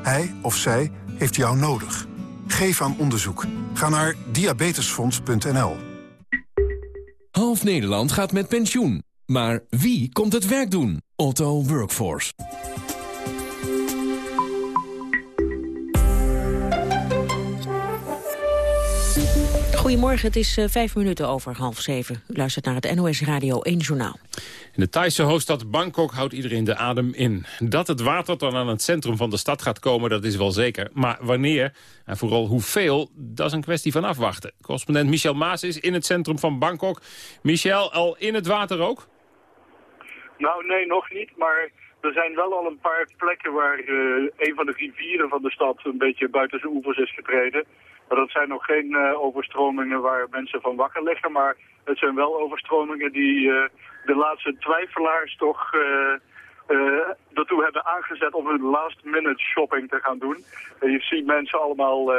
Hij of zij heeft jou nodig. Geef aan onderzoek. Ga naar diabetesfonds.nl. Half Nederland gaat met pensioen. Maar wie komt het werk doen? Otto Workforce. Goedemorgen, het is uh, vijf minuten over half zeven. U luistert naar het NOS Radio 1 Journaal. In de Thaise hoofdstad Bangkok houdt iedereen de adem in. Dat het water dan aan het centrum van de stad gaat komen, dat is wel zeker. Maar wanneer en vooral hoeveel, dat is een kwestie van afwachten. Correspondent Michel Maas is in het centrum van Bangkok. Michel, al in het water ook? Nou, nee, nog niet, maar... Er zijn wel al een paar plekken waar uh, een van de rivieren van de stad een beetje buiten zijn oevers is getreden. Dat zijn nog geen uh, overstromingen waar mensen van wakker liggen. Maar het zijn wel overstromingen die uh, de laatste twijfelaars toch uh, ertoe hebben aangezet om hun last minute shopping te gaan doen. je ziet mensen allemaal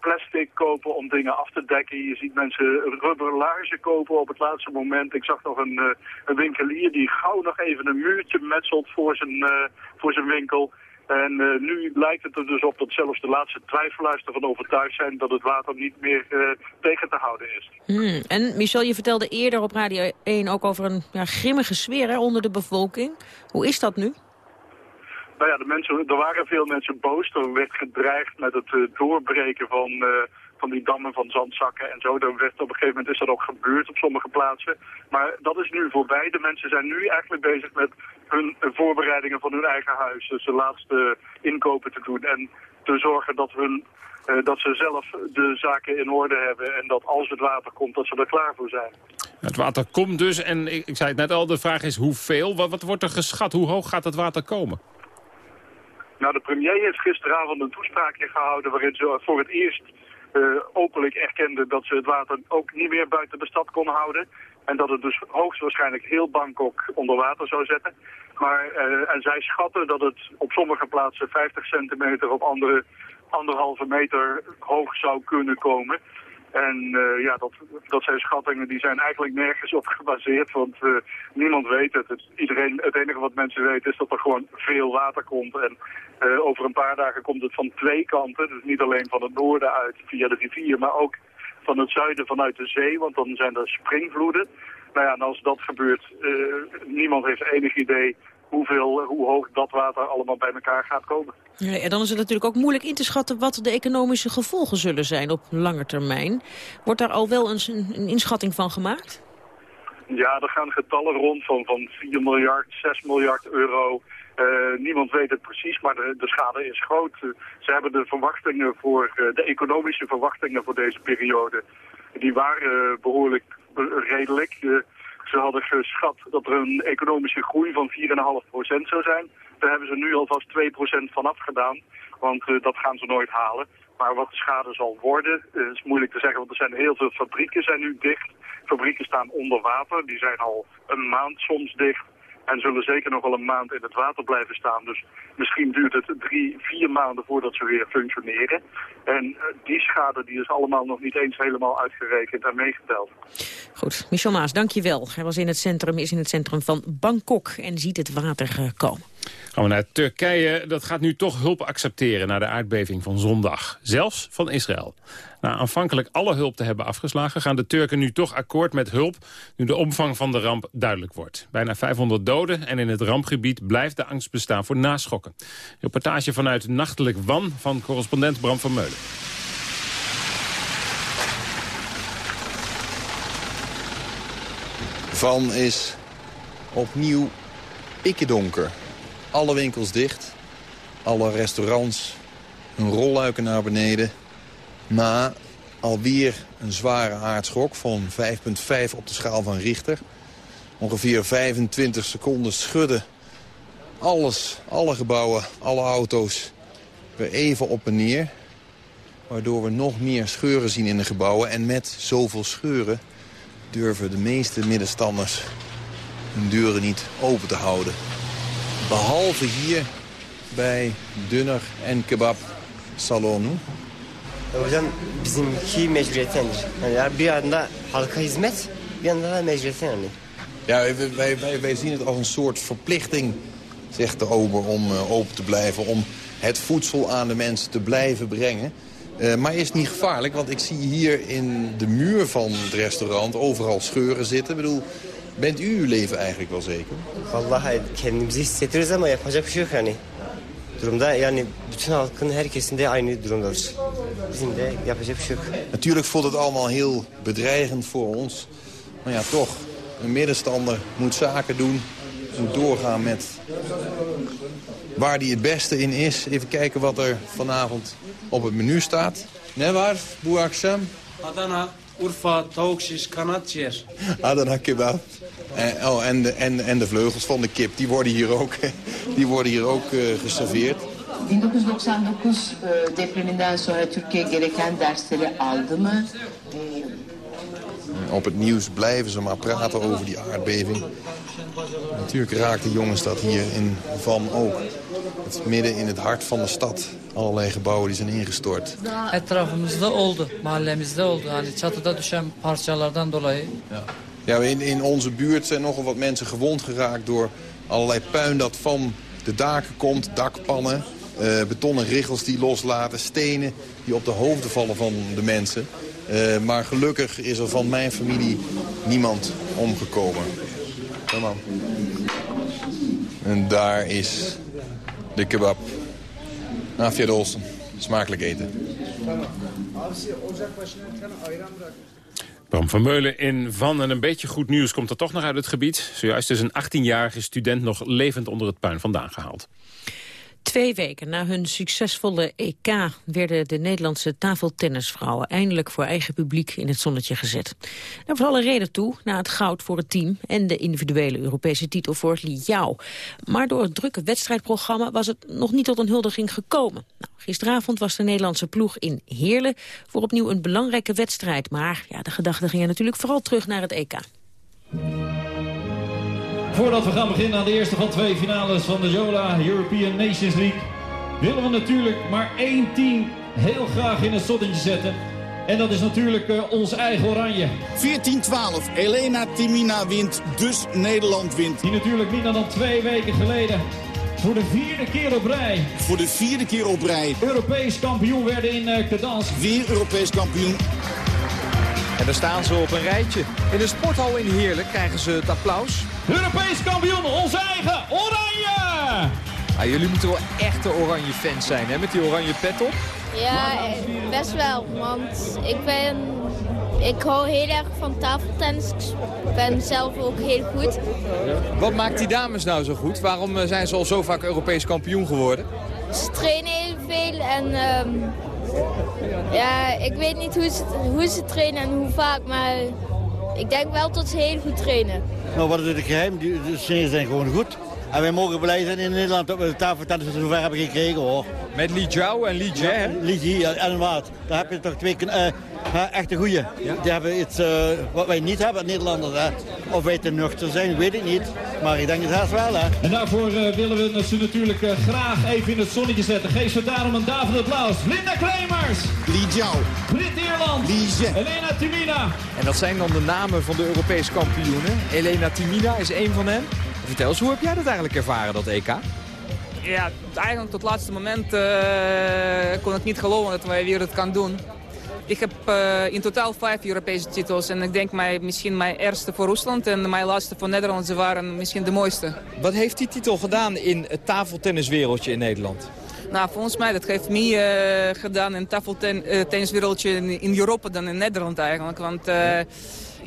plastic kopen om dingen af te dekken. Je ziet mensen rubber laarzen kopen op het laatste moment. Ik zag nog een, een winkelier die gauw nog even een muurtje metselt voor zijn, voor zijn winkel. En uh, nu lijkt het er dus op dat zelfs de laatste twijfelaars ervan overtuigd zijn dat het water niet meer uh, tegen te houden is. Hmm. En Michel, je vertelde eerder op Radio 1 ook over een ja, grimmige sfeer hè, onder de bevolking. Hoe is dat nu? Nou ja, de mensen, er waren veel mensen boos. Er werd gedreigd met het uh, doorbreken van, van die dammen van zandzakken en zo. Er werd op een gegeven moment is dat ook gebeurd op sommige plaatsen. Maar dat is nu voorbij. De mensen zijn nu eigenlijk bezig met hun voorbereidingen van hun eigen huis. Dus de laatste inkopen te doen en te zorgen dat hun eh, dat ze zelf de zaken in orde hebben en dat als het water komt, dat ze er klaar voor zijn. Het water komt dus en ik, ik zei het net al, de vraag is hoeveel? Wat, wat wordt er geschat? Hoe hoog gaat het water komen? Nou, de premier heeft gisteravond een toespraakje gehouden waarin ze voor het eerst openlijk erkende dat ze het water ook niet meer buiten de stad kon houden. En dat het dus hoogstwaarschijnlijk heel Bangkok onder water zou zetten. Maar, eh, en zij schatten dat het op sommige plaatsen 50 centimeter, op andere anderhalve meter hoog zou kunnen komen. En eh, ja, dat, dat zijn schattingen die zijn eigenlijk nergens op gebaseerd, want eh, niemand weet het. het. Iedereen, het enige wat mensen weten is dat er gewoon veel water komt. En eh, over een paar dagen komt het van twee kanten, dus niet alleen van het noorden uit via de rivier, maar ook van het zuiden vanuit de zee, want dan zijn er springvloeden. Nou ja, en als dat gebeurt, niemand heeft enig idee hoeveel, hoe hoog dat water allemaal bij elkaar gaat komen. Ja, en dan is het natuurlijk ook moeilijk in te schatten wat de economische gevolgen zullen zijn op lange termijn. Wordt daar al wel eens een, een inschatting van gemaakt? Ja, er gaan getallen rond van, van 4 miljard, 6 miljard euro. Uh, niemand weet het precies, maar de, de schade is groot. Uh, ze hebben de verwachtingen voor, uh, de economische verwachtingen voor deze periode, die waren behoorlijk redelijk. Ze hadden geschat dat er een economische groei van 4,5% zou zijn. Daar hebben ze nu alvast 2% van afgedaan, want uh, dat gaan ze nooit halen. Maar wat de schade zal worden, uh, is moeilijk te zeggen, want er zijn heel veel fabrieken zijn nu dicht. Fabrieken staan onder water, die zijn al een maand soms dicht. En zullen zeker nog wel een maand in het water blijven staan. Dus misschien duurt het drie, vier maanden voordat ze weer functioneren. En uh, die schade die is allemaal nog niet eens helemaal uitgerekend en meegeteld. Goed, Michel Maas, dankjewel. Hij was in het centrum, is in het centrum van Bangkok en ziet het water komen. Gaan we naar Turkije. Dat gaat nu toch hulp accepteren na de aardbeving van zondag. Zelfs van Israël. Na aanvankelijk alle hulp te hebben afgeslagen... gaan de Turken nu toch akkoord met hulp... nu de omvang van de ramp duidelijk wordt. Bijna 500 doden en in het rampgebied blijft de angst bestaan voor naschokken. Reportage vanuit Nachtelijk Wan van correspondent Bram van Meulen. Van is opnieuw donker. Alle winkels dicht, alle restaurants, hun rolluiken naar beneden. Na alweer een zware aardschok van 5,5 op de schaal van Richter. Ongeveer 25 seconden schudden alles, alle gebouwen, alle auto's weer even op en neer. Waardoor we nog meer scheuren zien in de gebouwen. En met zoveel scheuren durven de meeste middenstanders hun deuren niet open te houden. Behalve hier bij Dunner en Kebab Salonu. Hocam bizimki mecburiyetendir. Yani ya bir anda halka hizmet, bir anda da mecburiyetten yani. Ja, wij, wij, wij, wij zien het als een soort verplichting, zegt de ober, om uh, open te blijven. Om het voedsel aan de mensen te blijven brengen. Uh, maar is niet gevaarlijk? Want ik zie hier in de muur van het restaurant overal scheuren zitten. Ik bedoel, bent u uw leven eigenlijk wel zeker? Vallahi kendimizi hissediyoruz ama yapacak bir şey yok yani. Durumda yani bütün halkın herkesin de aynı durumdadır. Bizim de yapacak bir şey yok. Natuurlijk voelt het allemaal heel bedreigend voor ons. Maar ja, toch, een middenstander moet zaken doen. Moet doorgaan met waar hij het beste in is. Even kijken wat er vanavond op het menu staat. Ne var bu akşam? Adana, Urfa, tavuk şiş, kanat ciğer. Adana kebab. En, oh, en, de, en, en de vleugels van de kip, die worden hier ook, die worden hier ook uh, geserveerd. 1999 e, depreminden sonra Türkiye gereken dersleri aldı mı? Op het nieuws blijven ze maar praten over die aardbeving. Natuurlijk raakt de jongens dat hier in Van ook. Het midden in het hart van de stad. Allerlei gebouwen die zijn ingestort. Etrafımızda oldu, mahallemizde oldu. Hani çatıda düşen parçalardan dolayı. Ja. Ja, in, in onze buurt zijn nogal wat mensen gewond geraakt door allerlei puin dat van de daken komt. Dakpannen, uh, betonnen richels die loslaten, stenen die op de hoofden vallen van de mensen. Uh, maar gelukkig is er van mijn familie niemand omgekomen. Kom En daar is de kebab. Afia Dolsten. Smakelijk eten. Bram van Meulen in Van. En een beetje goed nieuws komt er toch nog uit het gebied. Zojuist is een 18-jarige student nog levend onder het puin vandaan gehaald. Twee weken na hun succesvolle EK werden de Nederlandse tafeltennisvrouwen eindelijk voor eigen publiek in het zonnetje gezet. Daar was alle reden toe na het goud voor het team en de individuele Europese titel voor Li Yao. Maar door het drukke wedstrijdprogramma was het nog niet tot een huldiging gekomen. Nou, gisteravond was de Nederlandse ploeg in Heerlen voor opnieuw een belangrijke wedstrijd. Maar ja, de gedachten gingen natuurlijk vooral terug naar het EK. Voordat we gaan beginnen aan de eerste van twee finales van de Jola European Nations League... willen we natuurlijk maar één team heel graag in het zonnetje zetten. En dat is natuurlijk uh, ons eigen Oranje. 14-12. Elena Timina wint, dus Nederland wint. Die natuurlijk minder dan twee weken geleden voor de vierde keer op rij. Voor de vierde keer op rij. Europees kampioen werden in uh. Weer Europees kampioen. En daar staan ze op een rijtje. In de sporthal in Heerlijk krijgen ze het applaus. Europees kampioen, ons eigen Oranje! Ah, jullie moeten wel echte oranje fans zijn, hè? Met die oranje pet op. Ja, best wel. Want ik ben... Ik hou heel erg van tafeltennis. Ik ben zelf ook heel goed. Wat maakt die dames nou zo goed? Waarom eh, zijn ze al zo vaak Europees kampioen geworden? Ze trainen heel veel en... Um, ja, ik weet niet hoe ze, hoe ze trainen en hoe vaak, maar ik denk wel dat ze heel goed trainen. Nou, wat is het geheim? De Chinezen zijn gewoon goed. En wij mogen blij zijn in Nederland dat we de tafeltennis zover hebben gekregen, hoor. Met Li Jiao en Li Jie, hè? Li Jie en Waard. Daar heb je toch twee uh, echte goeie. Ja? Die hebben iets uh, wat wij niet hebben, Nederlanders. Hè? Of wij te nuchter zijn, weet ik niet. Maar ik denk het haast wel, hè. En daarvoor uh, willen we ze natuurlijk graag even in het zonnetje zetten. Geef ze daarom een David applaus. Linda Kremers. Li Jiao. Brit Ierland. Li Jie. Elena Timina. En dat zijn dan de namen van de Europese kampioenen. Elena Timina is één van hen. Vertel eens, hoe heb jij dat eigenlijk ervaren, dat EK? Ja, eigenlijk tot het laatste moment uh, kon ik niet geloven dat wij weer het kan doen. Ik heb uh, in totaal vijf Europese titels en ik denk mij, misschien mijn eerste voor Rusland en mijn laatste voor Nederland, ze waren misschien de mooiste. Wat heeft die titel gedaan in het tafeltenniswereldje in Nederland? Nou, volgens mij dat heeft meer uh, gedaan in het tafeltenniswereldje in, in Europa dan in Nederland eigenlijk. Want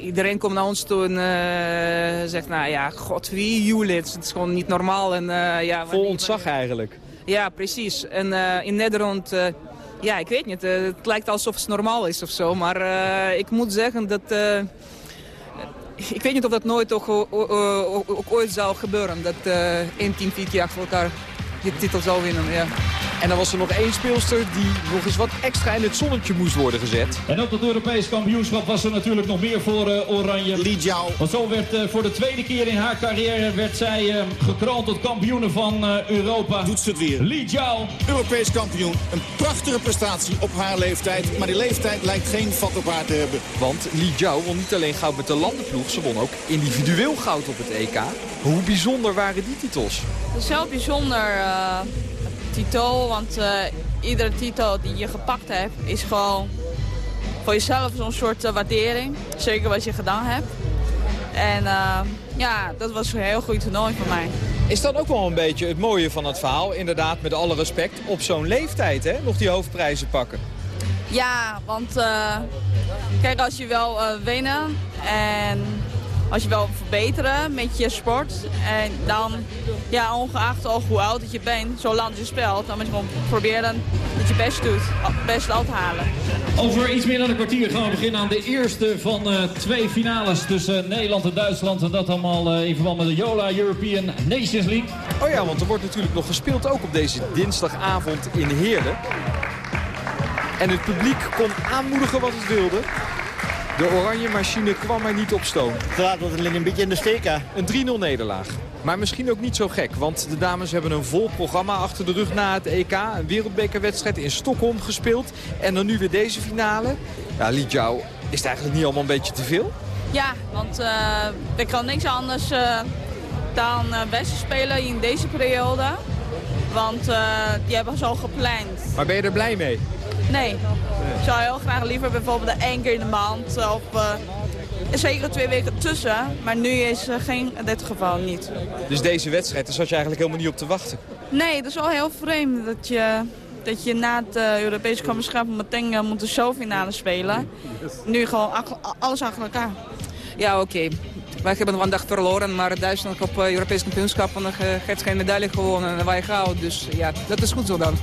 iedereen komt naar ons toe en uh, zegt, nou ja, god, wie Julits? Het is gewoon niet normaal. En, uh, ja, Vol ontzag eigenlijk. Ja, precies. En uh, in Nederland, ja, ik weet niet, het lijkt alsof het normaal is of zo. Maar ik moet zeggen dat... ik weet niet of dat nooit ook, ook, ook ooit zou gebeuren. Dat één team vier keer achter elkaar de titel zou winnen, ja. En dan was er nog één speelster die nog eens wat extra in het zonnetje moest worden gezet. En op het Europees kampioenschap was er natuurlijk nog meer voor uh, Oranje. Li Jiao. Want zo werd uh, voor de tweede keer in haar carrière werd zij uh, gekroond tot kampioene van Europa. Doet ze het weer. Li Jiao. Europees kampioen. Een prachtige prestatie op haar leeftijd. Maar die leeftijd lijkt geen vat op haar te hebben. Want Li Jiao won niet alleen goud met de landenploeg. Ze won ook individueel goud op het EK. Hoe bijzonder waren die titels? Het is heel bijzonder titel. Want uh, iedere titel die je gepakt hebt is gewoon voor jezelf zo'n soort uh, waardering. Zeker wat je gedaan hebt. En uh, ja, dat was een heel goed toernooi voor mij. Is dat ook wel een beetje het mooie van het verhaal? Inderdaad, met alle respect, op zo'n leeftijd hè, nog die hoofdprijzen pakken. Ja, want kijk, als je wel winnen en als je wel verbeteren met je sport. En dan, ja, ongeacht al hoe oud dat je bent, zolang je speelt, dan moet je gewoon proberen dat je best doet, best uit te halen. Over iets meer dan een kwartier gaan we beginnen aan de eerste van uh, twee finales tussen Nederland en Duitsland. En dat allemaal uh, in verband met de Yola European Nations League. Oh ja, want er wordt natuurlijk nog gespeeld ook op deze dinsdagavond in Heerlen. En het publiek kon aanmoedigen wat het wilde. De oranje machine kwam er niet op stoom. Ze laten ons een beetje in de steek, hè? Een 3-0 nederlaag. Maar misschien ook niet zo gek, want de dames hebben een vol programma achter de rug na het EK. Een wereldbekerwedstrijd in Stockholm gespeeld. En dan nu weer deze finale. Ja, Li Jiao, is het eigenlijk niet allemaal een beetje te veel? Ja, want uh, er kan niks anders uh, dan uh, beste spelen in deze periode. Want die hebben zo gepland. Maar ben je er blij mee? Nee. Ik zou heel graag liever bijvoorbeeld één keer in de maand of uh, zeker twee weken tussen. Maar nu is uh, geen, in dit geval niet. Dus deze wedstrijd, daar zat je eigenlijk helemaal niet op te wachten? Nee, dat is wel heel vreemd dat je dat je na het uh, Europese kampioenschap meteen uh, moet de showfinale spelen. Nu gewoon alles achter elkaar. Ja, oké. Wij hebben nog een dag verloren, maar Duitsland op uh, Europese kampioenschap en heeft geen medaille gewonnen en wij gaan. Dus ja, dat is goed zo dan.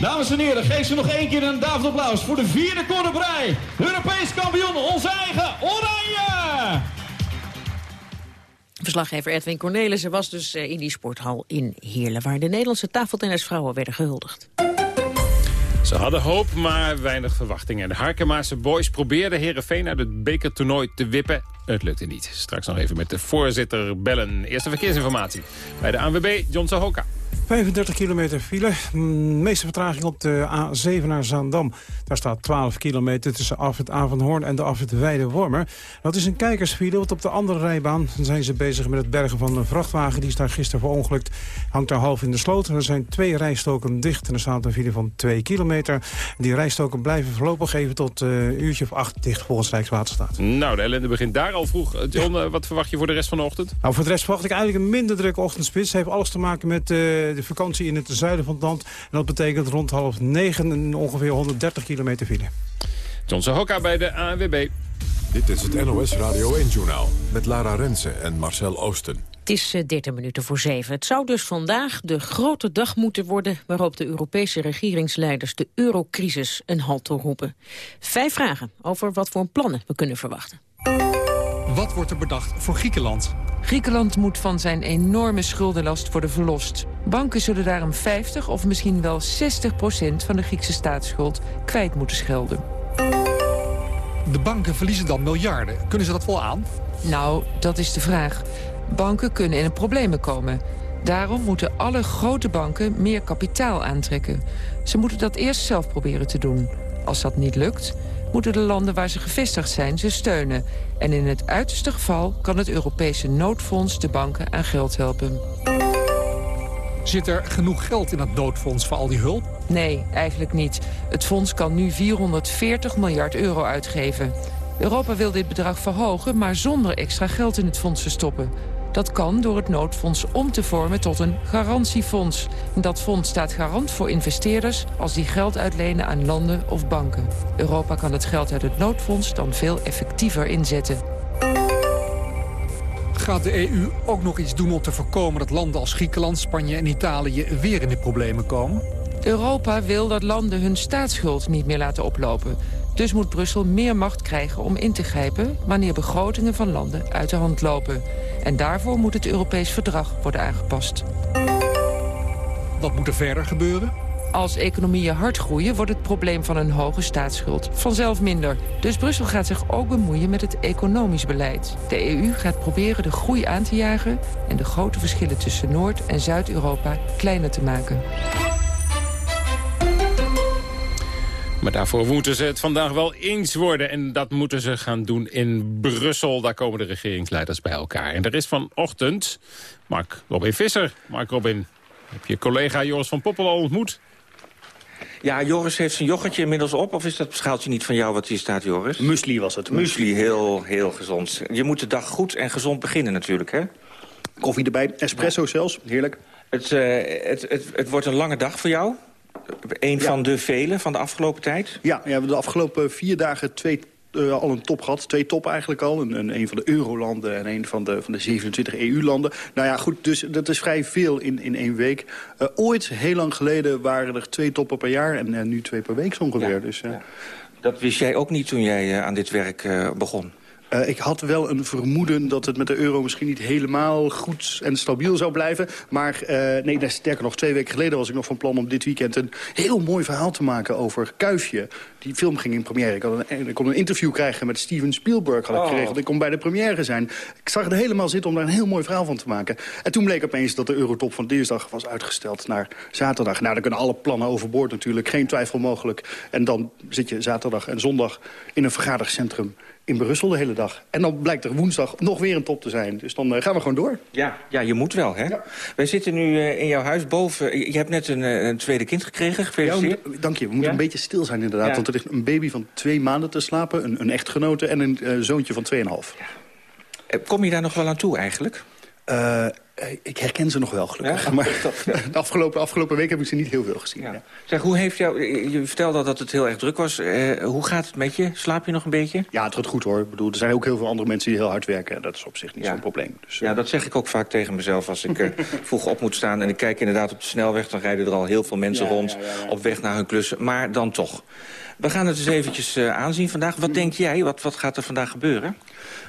Dames en heren, geef ze nog één keer een David applaus voor de vierde korte Europees kampioen, onze eigen Oranje! Verslaggever Edwin Cornelissen was dus in die sporthal in Heerlen... waar de Nederlandse tafeltennisvrouwen werden gehuldigd. Ze hadden hoop, maar weinig verwachtingen. De Harkemaanse boys probeerden Herenveen uit het bekertoernooi te wippen. Het lukte niet. Straks nog even met de voorzitter bellen. Eerste verkeersinformatie bij de ANWB, John Sahoka. 35 kilometer file. De meeste vertraging op de A7 naar Zaandam. Daar staat 12 kilometer tussen Afrit Avanhoorn en de Afrit Weide-Wormer. Dat is een kijkersfile, want op de andere rijbaan zijn ze bezig met het bergen van een vrachtwagen. Die is daar gisteren verongelukt. Hangt daar half in de sloot. Er zijn twee rijstoken dicht en er staat een file van 2 kilometer. Die rijstoken blijven voorlopig even tot uh, een uurtje of acht dicht volgens Rijkswaterstaat. Nou, de ellende begint daar al vroeg. John, uh, wat verwacht je voor de rest van de ochtend? Nou, voor de rest verwacht ik eigenlijk een minder drukke ochtendspits. Het heeft alles te maken met... Uh, de vakantie in het zuiden van het land. En dat betekent rond half negen ongeveer 130 kilometer file. John Hokka bij de ANWB. Dit is het NOS Radio 1-journaal met Lara Rensen en Marcel Oosten. Het is 13 eh, minuten voor zeven. Het zou dus vandaag de grote dag moeten worden... waarop de Europese regeringsleiders de eurocrisis een halt toeroepen. Vijf vragen over wat voor plannen we kunnen verwachten. Wat wordt er bedacht voor Griekenland? Griekenland moet van zijn enorme schuldenlast worden verlost. Banken zullen daarom 50 of misschien wel 60 procent van de Griekse staatsschuld kwijt moeten schelden. De banken verliezen dan miljarden. Kunnen ze dat wel aan? Nou, dat is de vraag. Banken kunnen in problemen komen. Daarom moeten alle grote banken meer kapitaal aantrekken. Ze moeten dat eerst zelf proberen te doen. Als dat niet lukt, moeten de landen waar ze gevestigd zijn ze steunen. En in het uiterste geval kan het Europese noodfonds de banken aan geld helpen. Zit er genoeg geld in het noodfonds voor al die hulp? Nee, eigenlijk niet. Het fonds kan nu 440 miljard euro uitgeven. Europa wil dit bedrag verhogen, maar zonder extra geld in het fonds te stoppen. Dat kan door het noodfonds om te vormen tot een garantiefonds. Dat fonds staat garant voor investeerders als die geld uitlenen aan landen of banken. Europa kan het geld uit het noodfonds dan veel effectiever inzetten. Gaat de EU ook nog iets doen om te voorkomen dat landen als Griekenland, Spanje en Italië weer in de problemen komen? Europa wil dat landen hun staatsschuld niet meer laten oplopen. Dus moet Brussel meer macht krijgen om in te grijpen... wanneer begrotingen van landen uit de hand lopen. En daarvoor moet het Europees verdrag worden aangepast. Wat moet er verder gebeuren? Als economieën hard groeien, wordt het probleem van een hoge staatsschuld vanzelf minder. Dus Brussel gaat zich ook bemoeien met het economisch beleid. De EU gaat proberen de groei aan te jagen... en de grote verschillen tussen Noord- en Zuid-Europa kleiner te maken. Maar daarvoor moeten ze het vandaag wel eens worden. En dat moeten ze gaan doen in Brussel. Daar komen de regeringsleiders bij elkaar. En er is vanochtend Mark Robin Visser. Mark Robin, heb je collega Joris van Poppel al ontmoet? Ja, Joris heeft zijn yoghurtje inmiddels op. Of is dat schaaltje niet van jou wat hier staat, Joris? Muesli was het. Muesli, heel, heel gezond. Je moet de dag goed en gezond beginnen natuurlijk, hè? Koffie erbij, espresso zelfs, heerlijk. Het, uh, het, het, het wordt een lange dag voor jou. Een van de vele van de afgelopen tijd? Ja, we hebben de afgelopen vier dagen twee, uh, al een top gehad. Twee top eigenlijk al. Een, een van de eurolanden en een van de, van de 27 EU-landen. Nou ja, goed, dus dat is vrij veel in, in één week. Uh, ooit, heel lang geleden, waren er twee toppen per jaar. En uh, nu twee per week zo ongeveer. Ja, dus, ja. Dat wist jij ook niet toen jij aan dit werk begon? Uh, ik had wel een vermoeden dat het met de euro misschien niet helemaal goed en stabiel zou blijven. Maar uh, nee, sterker nog, twee weken geleden was ik nog van plan om dit weekend een heel mooi verhaal te maken over Kuifje. Die film ging in première. Ik, had een, ik kon een interview krijgen met Steven Spielberg, had ik oh. geregeld. Ik kon bij de première zijn. Ik zag er helemaal zitten om daar een heel mooi verhaal van te maken. En toen bleek opeens dat de eurotop van dinsdag was uitgesteld naar zaterdag. Nou, dan kunnen alle plannen overboord natuurlijk. Geen twijfel mogelijk. En dan zit je zaterdag en zondag in een vergadercentrum in Brussel de hele dag. En dan blijkt er woensdag nog weer een top te zijn. Dus dan uh, gaan we gewoon door. Ja, ja je moet wel, hè? Ja. Wij zitten nu uh, in jouw huis boven. Je hebt net een, uh, een tweede kind gekregen, gefeliciteerd. Ja, dank je. We moeten ja? een beetje stil zijn inderdaad. Want er ligt een baby van twee maanden te slapen. Een, een echtgenote en een zoontje van tweeënhalf. Kom je daar nog wel aan toe eigenlijk? Eh, ik herken ze nog wel, gelukkig. Maar de afgelopen, afgelopen week heb ik ze niet heel veel gezien. Ja. Zeg, hoe heeft jou, je vertelde dat het heel erg druk was. Uh, hoe gaat het met je? Slaap je nog een beetje? Ja, het gaat goed hoor. Ik bedoel, er zijn ook heel veel andere mensen die heel hard werken. Dat is op zich niet zo'n probleem. Dus, uh... Ja, dat zeg ik ook vaak tegen mezelf als ik vroeg op moet staan. En ik kijk inderdaad op de snelweg. Dan rijden er al heel veel mensen rond op weg naar hun klussen. Maar dan toch. We gaan het eens eventjes aanzien vandaag. Wat denk jij? Wat, wat gaat er vandaag gebeuren?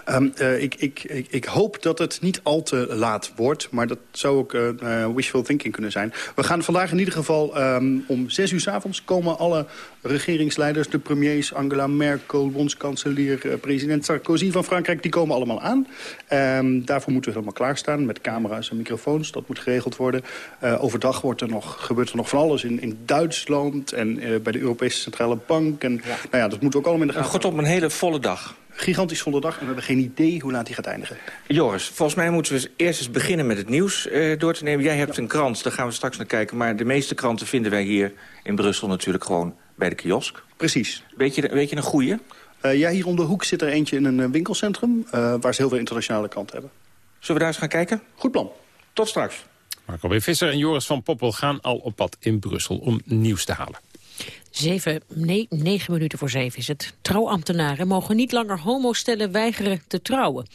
Um, uh, ik, ik, ik, hoop dat het niet al te laat wordt, maar dat zou ook uh, wishful thinking kunnen zijn. We gaan vandaag in ieder geval um, om zes uur s avonds komen alle regeringsleiders, de premiers, Angela Merkel, bondskanselier, president Sarkozy van Frankrijk, die komen allemaal aan. Um, daarvoor moeten we helemaal klaarstaan met camera's en microfoons. Dat moet geregeld worden. overdag wordt er nog, gebeurt er nog van alles in, in Duitsland en bij de Europese Centrale Bank. En, ja. Nou ja, dat moeten we ook allemaal in de gaten. Kortom, een hele volle dag gigantisch volle dag en we hebben geen idee hoe laat die gaat eindigen. Joris, volgens mij moeten we eerst eens beginnen met het nieuws uh, door te nemen. Jij hebt een krant, daar gaan we straks naar kijken. Maar de meeste kranten vinden wij hier in Brussel natuurlijk gewoon bij de kiosk. Precies. Weet je, weet je een goeie? Uh, ja, hier om de hoek zit er eentje in een eh, winkelcentrum... Uh, waar ze heel veel internationale kranten hebben. Zullen we daar eens gaan kijken? Goed plan. Tot straks. Marco B. Visser en Joris van Poppel gaan al op pad in Brussel om nieuws te halen. Zeven, nee, negen minuten voor zeven is het. Trouwambtenaren mogen niet langer homostellen weigeren te trouwen.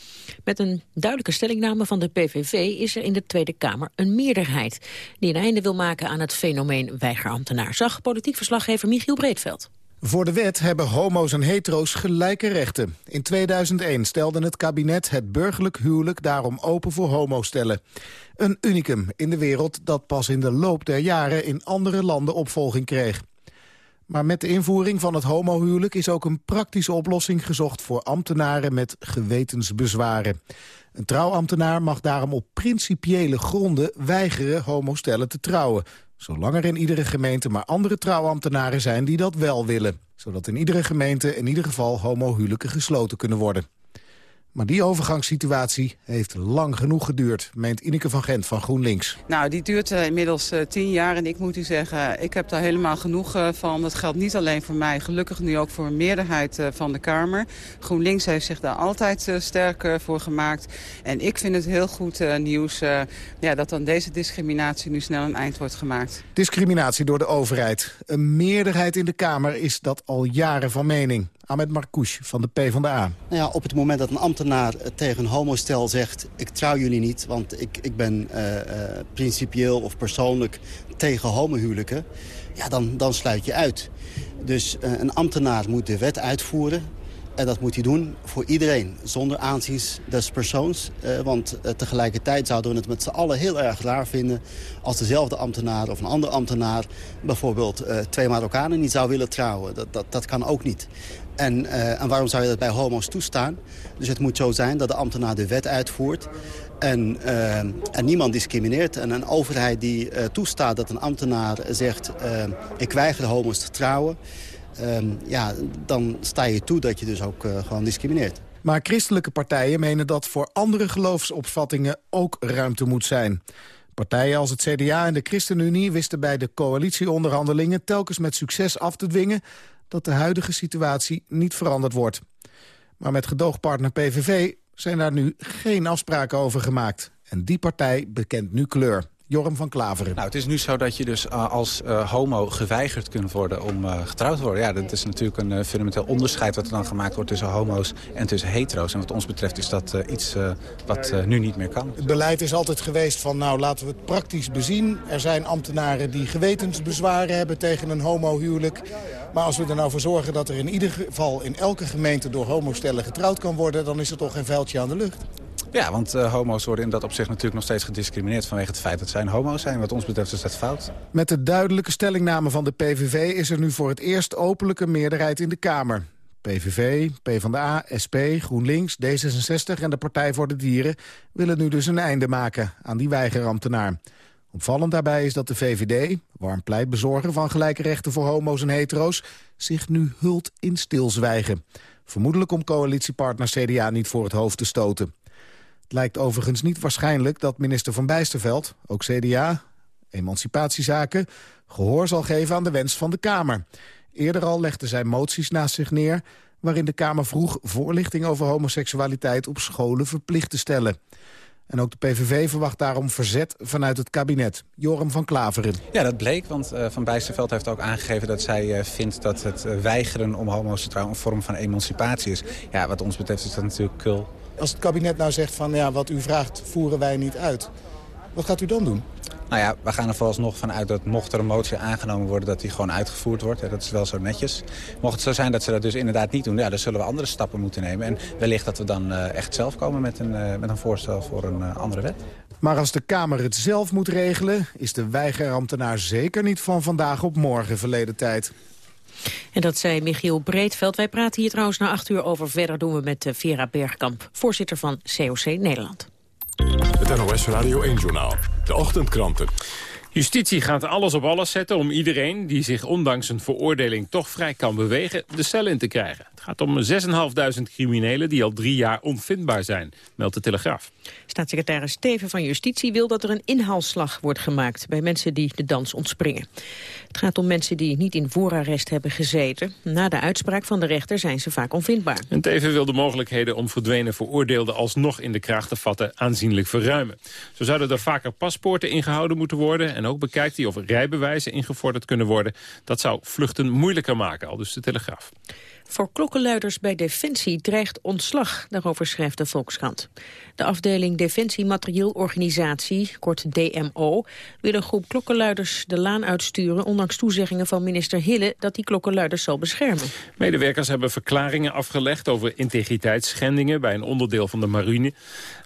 Met een duidelijke stellingname van de PVV is er in de Tweede Kamer een meerderheid... die een einde wil maken aan het fenomeen weigerambtenaar. Zag politiek verslaggever Michiel Breedveld. Voor de wet hebben homo's en hetero's gelijke rechten. In 2001 stelde het kabinet het burgerlijk huwelijk daarom open voor homostellen. Een unicum in de wereld dat pas in de loop der jaren in andere landen opvolging kreeg. Maar met de invoering van het homohuwelijk is ook een praktische oplossing gezocht voor ambtenaren met gewetensbezwaren. Een trouwambtenaar mag daarom op principiële gronden weigeren homostellen te trouwen. Zolang er in iedere gemeente maar andere trouwambtenaren zijn die dat wel willen. Zodat in iedere gemeente in ieder geval homohuwelijken gesloten kunnen worden. Maar die overgangssituatie heeft lang genoeg geduurd, meent Ineke van Gent van GroenLinks. Nou, die duurt uh, inmiddels uh, tien jaar en ik moet u zeggen, ik heb daar helemaal genoeg uh, van. Dat geldt niet alleen voor mij, gelukkig nu ook voor een meerderheid van de Kamer. GroenLinks heeft zich daar altijd sterk voor gemaakt. En ik vind het heel goed nieuws ja, dat dan deze discriminatie nu snel een eind wordt gemaakt. Discriminatie door de overheid. Een meerderheid in de Kamer is dat al jaren van mening. Ahmed Marcouch van de PvdA. Nou ja, op het moment dat een ambtenaar tegen een homostel zegt... ik trouw jullie niet, want ik, ik ben uh, uh, principieel of persoonlijk tegen homohuwelijken... ja, dan, dan sluit je uit. Dus een ambtenaar moet de wet uitvoeren... En dat moet hij doen voor iedereen, zonder aanzien des persoons. Uh, want tegelijkertijd zouden we het met z'n allen heel erg raar vinden... als dezelfde ambtenaar of een ander ambtenaar... bijvoorbeeld uh, twee Marokkanen niet zou willen trouwen. Dat, dat, dat kan ook niet. En, uh, en waarom zou je dat bij homo's toestaan? Dus het moet zo zijn dat de ambtenaar de wet uitvoert... En, uh, en niemand discrimineert. En een overheid die uh, toestaat dat een ambtenaar zegt... ik weiger homo's te trouwen... ja, dan sta je toe dat je dus ook gewoon discrimineert. Maar christelijke partijen menen dat voor andere geloofsopvattingen ook ruimte moet zijn. Partijen als het CDA en de ChristenUnie wisten bij de coalitieonderhandelingen telkens met succes af te dwingen dat de huidige situatie niet veranderd wordt. Maar met gedoogpartner PVV zijn daar nu geen afspraken over gemaakt. En die partij bekent nu kleur. Joram van Klaveren. Nou, het is nu zo dat je dus uh, als uh, homo geweigerd kunt worden om uh, getrouwd te worden. Ja, dat is natuurlijk een fundamenteel onderscheid wat er dan gemaakt wordt tussen homo's en tussen hetero's. En wat ons betreft is dat iets wat nu niet meer kan. Het beleid is altijd geweest van, nou laten we het praktisch bezien. Er zijn ambtenaren die gewetensbezwaren hebben tegen een homohuwelijk. Maar als we er nou voor zorgen dat er in ieder geval in elke gemeente door homostellen getrouwd kan worden... dan is er toch geen vuiltje aan de lucht. Ja, want uh, homo's worden in dat opzicht natuurlijk nog steeds gediscrimineerd... vanwege het feit dat zij homo's zijn. Wat ons betreft is dat fout. Met de duidelijke stellingname van de PVV is er nu voor het eerst openlijke meerderheid in de Kamer. PVV, PvdA, SP, GroenLinks, D66 en de Partij voor de Dieren... willen nu dus een einde maken aan die weigerambtenaar. Opvallend daarbij is dat de VVD, warm pleitbezorger van gelijke rechten voor homo's en hetero's, zich nu hult in stilzwijgen. Vermoedelijk om coalitiepartner CDA niet voor het hoofd te stoten. Het lijkt overigens niet waarschijnlijk dat minister Van Bijsterveld, ook CDA, emancipatiezaken, gehoor zal geven aan de wens van de Kamer. Eerder al legde zij moties naast zich neer waarin de Kamer vroeg voorlichting over homoseksualiteit op scholen verplicht te stellen. En ook de PVV verwacht daarom verzet vanuit het kabinet. Joram van Klaveren. Ja, dat bleek, want uh, Van Bijsterveld heeft ook aangegeven... dat zij uh, vindt dat het uh, weigeren om homo's een vorm van emancipatie is. Ja, wat ons betreft is dat natuurlijk kul. Als het kabinet nou zegt van ja, wat u vraagt voeren wij niet uit. Wat gaat u dan doen? Nou ja, we gaan er vooralsnog vanuit dat mocht er een motie aangenomen worden... dat die gewoon uitgevoerd wordt. Ja, dat is wel zo netjes. Mocht het zo zijn dat ze dat dus inderdaad niet doen... Ja, dan zullen we andere stappen moeten nemen. En wellicht dat we dan uh, echt zelf komen met een, uh, met een voorstel voor een uh, andere wet. Maar als de Kamer het zelf moet regelen... is de weigerambtenaar zeker niet van vandaag op morgen verleden tijd. En dat zei Michiel Breedveld. Wij praten hier trouwens na acht uur over. Verder doen we met Vera Bergkamp, voorzitter van COC Nederland. Het NOS Radio 1-journaal. De ochtendkranten. Justitie gaat alles op alles zetten om iedereen die zich ondanks een veroordeling toch vrij kan bewegen, de cel in te krijgen. Het gaat om 6.500 criminelen die al drie jaar onvindbaar zijn, meldt de Telegraaf. Staatssecretaris Steven van Justitie wil dat er een inhaalslag wordt gemaakt bij mensen die de dans ontspringen. Het gaat om mensen die niet in voorarrest hebben gezeten. Na de uitspraak van de rechter zijn ze vaak onvindbaar. En Teven wil de mogelijkheden om verdwenen veroordeelden alsnog in de kraag te vatten aanzienlijk verruimen. Zo zouden er vaker paspoorten ingehouden moeten worden en ook bekijkt hij of rijbewijzen ingevorderd kunnen worden. Dat zou vluchten moeilijker maken, al dus de Telegraaf. Voor klokkenluiders bij Defensie dreigt ontslag. Daarover schrijft de Volkskrant. De afdeling Defensie Materieel Organisatie, kort DMO... wil een groep klokkenluiders de laan uitsturen... ondanks toezeggingen van minister Hille dat die klokkenluiders zal beschermen. Medewerkers hebben verklaringen afgelegd over integriteitsschendingen... bij een onderdeel van de marine.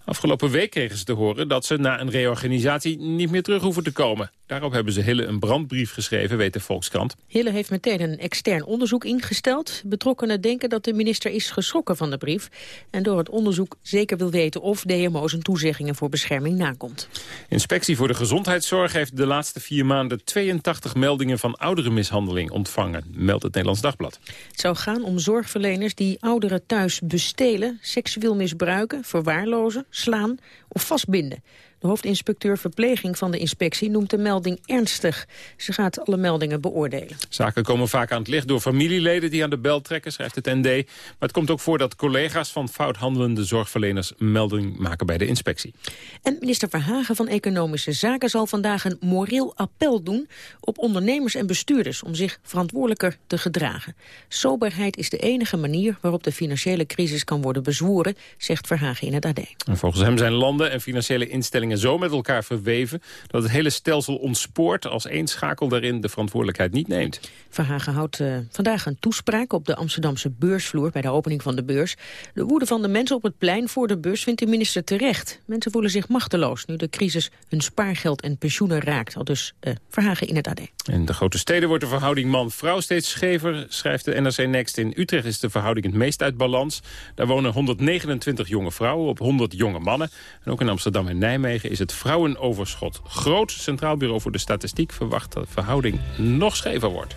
Afgelopen week kregen ze te horen dat ze na een reorganisatie niet meer terug hoeven te komen. Daarop hebben ze Hille een brandbrief geschreven, weet de Volkskrant. Hille heeft meteen een extern onderzoek ingesteld. Betrokkenen denken dat de minister is geschrokken van de brief... en door het onderzoek zeker wil weten of DMO zijn toezeggingen voor bescherming nakomt. Inspectie voor de Gezondheidszorg heeft de laatste vier maanden 82 meldingen van ouderenmishandeling ontvangen, meldt het Nederlands Dagblad. Het zou gaan om zorgverleners die ouderen thuis bestelen, seksueel misbruiken, verwaarlozen, slaan of vastbinden. De hoofdinspecteur verpleging van de inspectie noemt de melding ernstig. Ze gaat alle meldingen beoordelen. Zaken komen vaak aan het licht door familieleden die aan de bel trekken, schrijft het ND. Maar het komt ook voor dat collega's van fout handelende zorgverleners melding maken bij de inspectie. En minister Verhagen van Economische Zaken zal vandaag een moreel appel doen op ondernemers en bestuurders om zich verantwoordelijker te gedragen. Soberheid is de enige manier waarop de financiële crisis kan worden bezworen, zegt Verhagen in het AD. En volgens hem zijn landen en financiële instellingen zo met elkaar verweven... dat het hele stelsel ontspoort als één schakel daarin de verantwoordelijkheid niet neemt. Verhagen houdt uh, vandaag een toespraak op de Amsterdamse beursvloer... bij de opening van de beurs. De woede van de mensen op het plein voor de beurs vindt de minister terecht. Mensen voelen zich machteloos nu de crisis hun spaargeld en pensioenen raakt. Al dus uh, Verhagen in het AD. In de grote steden wordt de verhouding man-vrouw steeds schever... schrijft de NRC Next. In Utrecht is de verhouding het meest uit balans. Daar wonen 129 jonge vrouwen op 100 jonge mannen. En ook in Amsterdam en Nijmegen is het vrouwenoverschot groot. Centraal Bureau voor de Statistiek verwacht dat de verhouding nog schever wordt.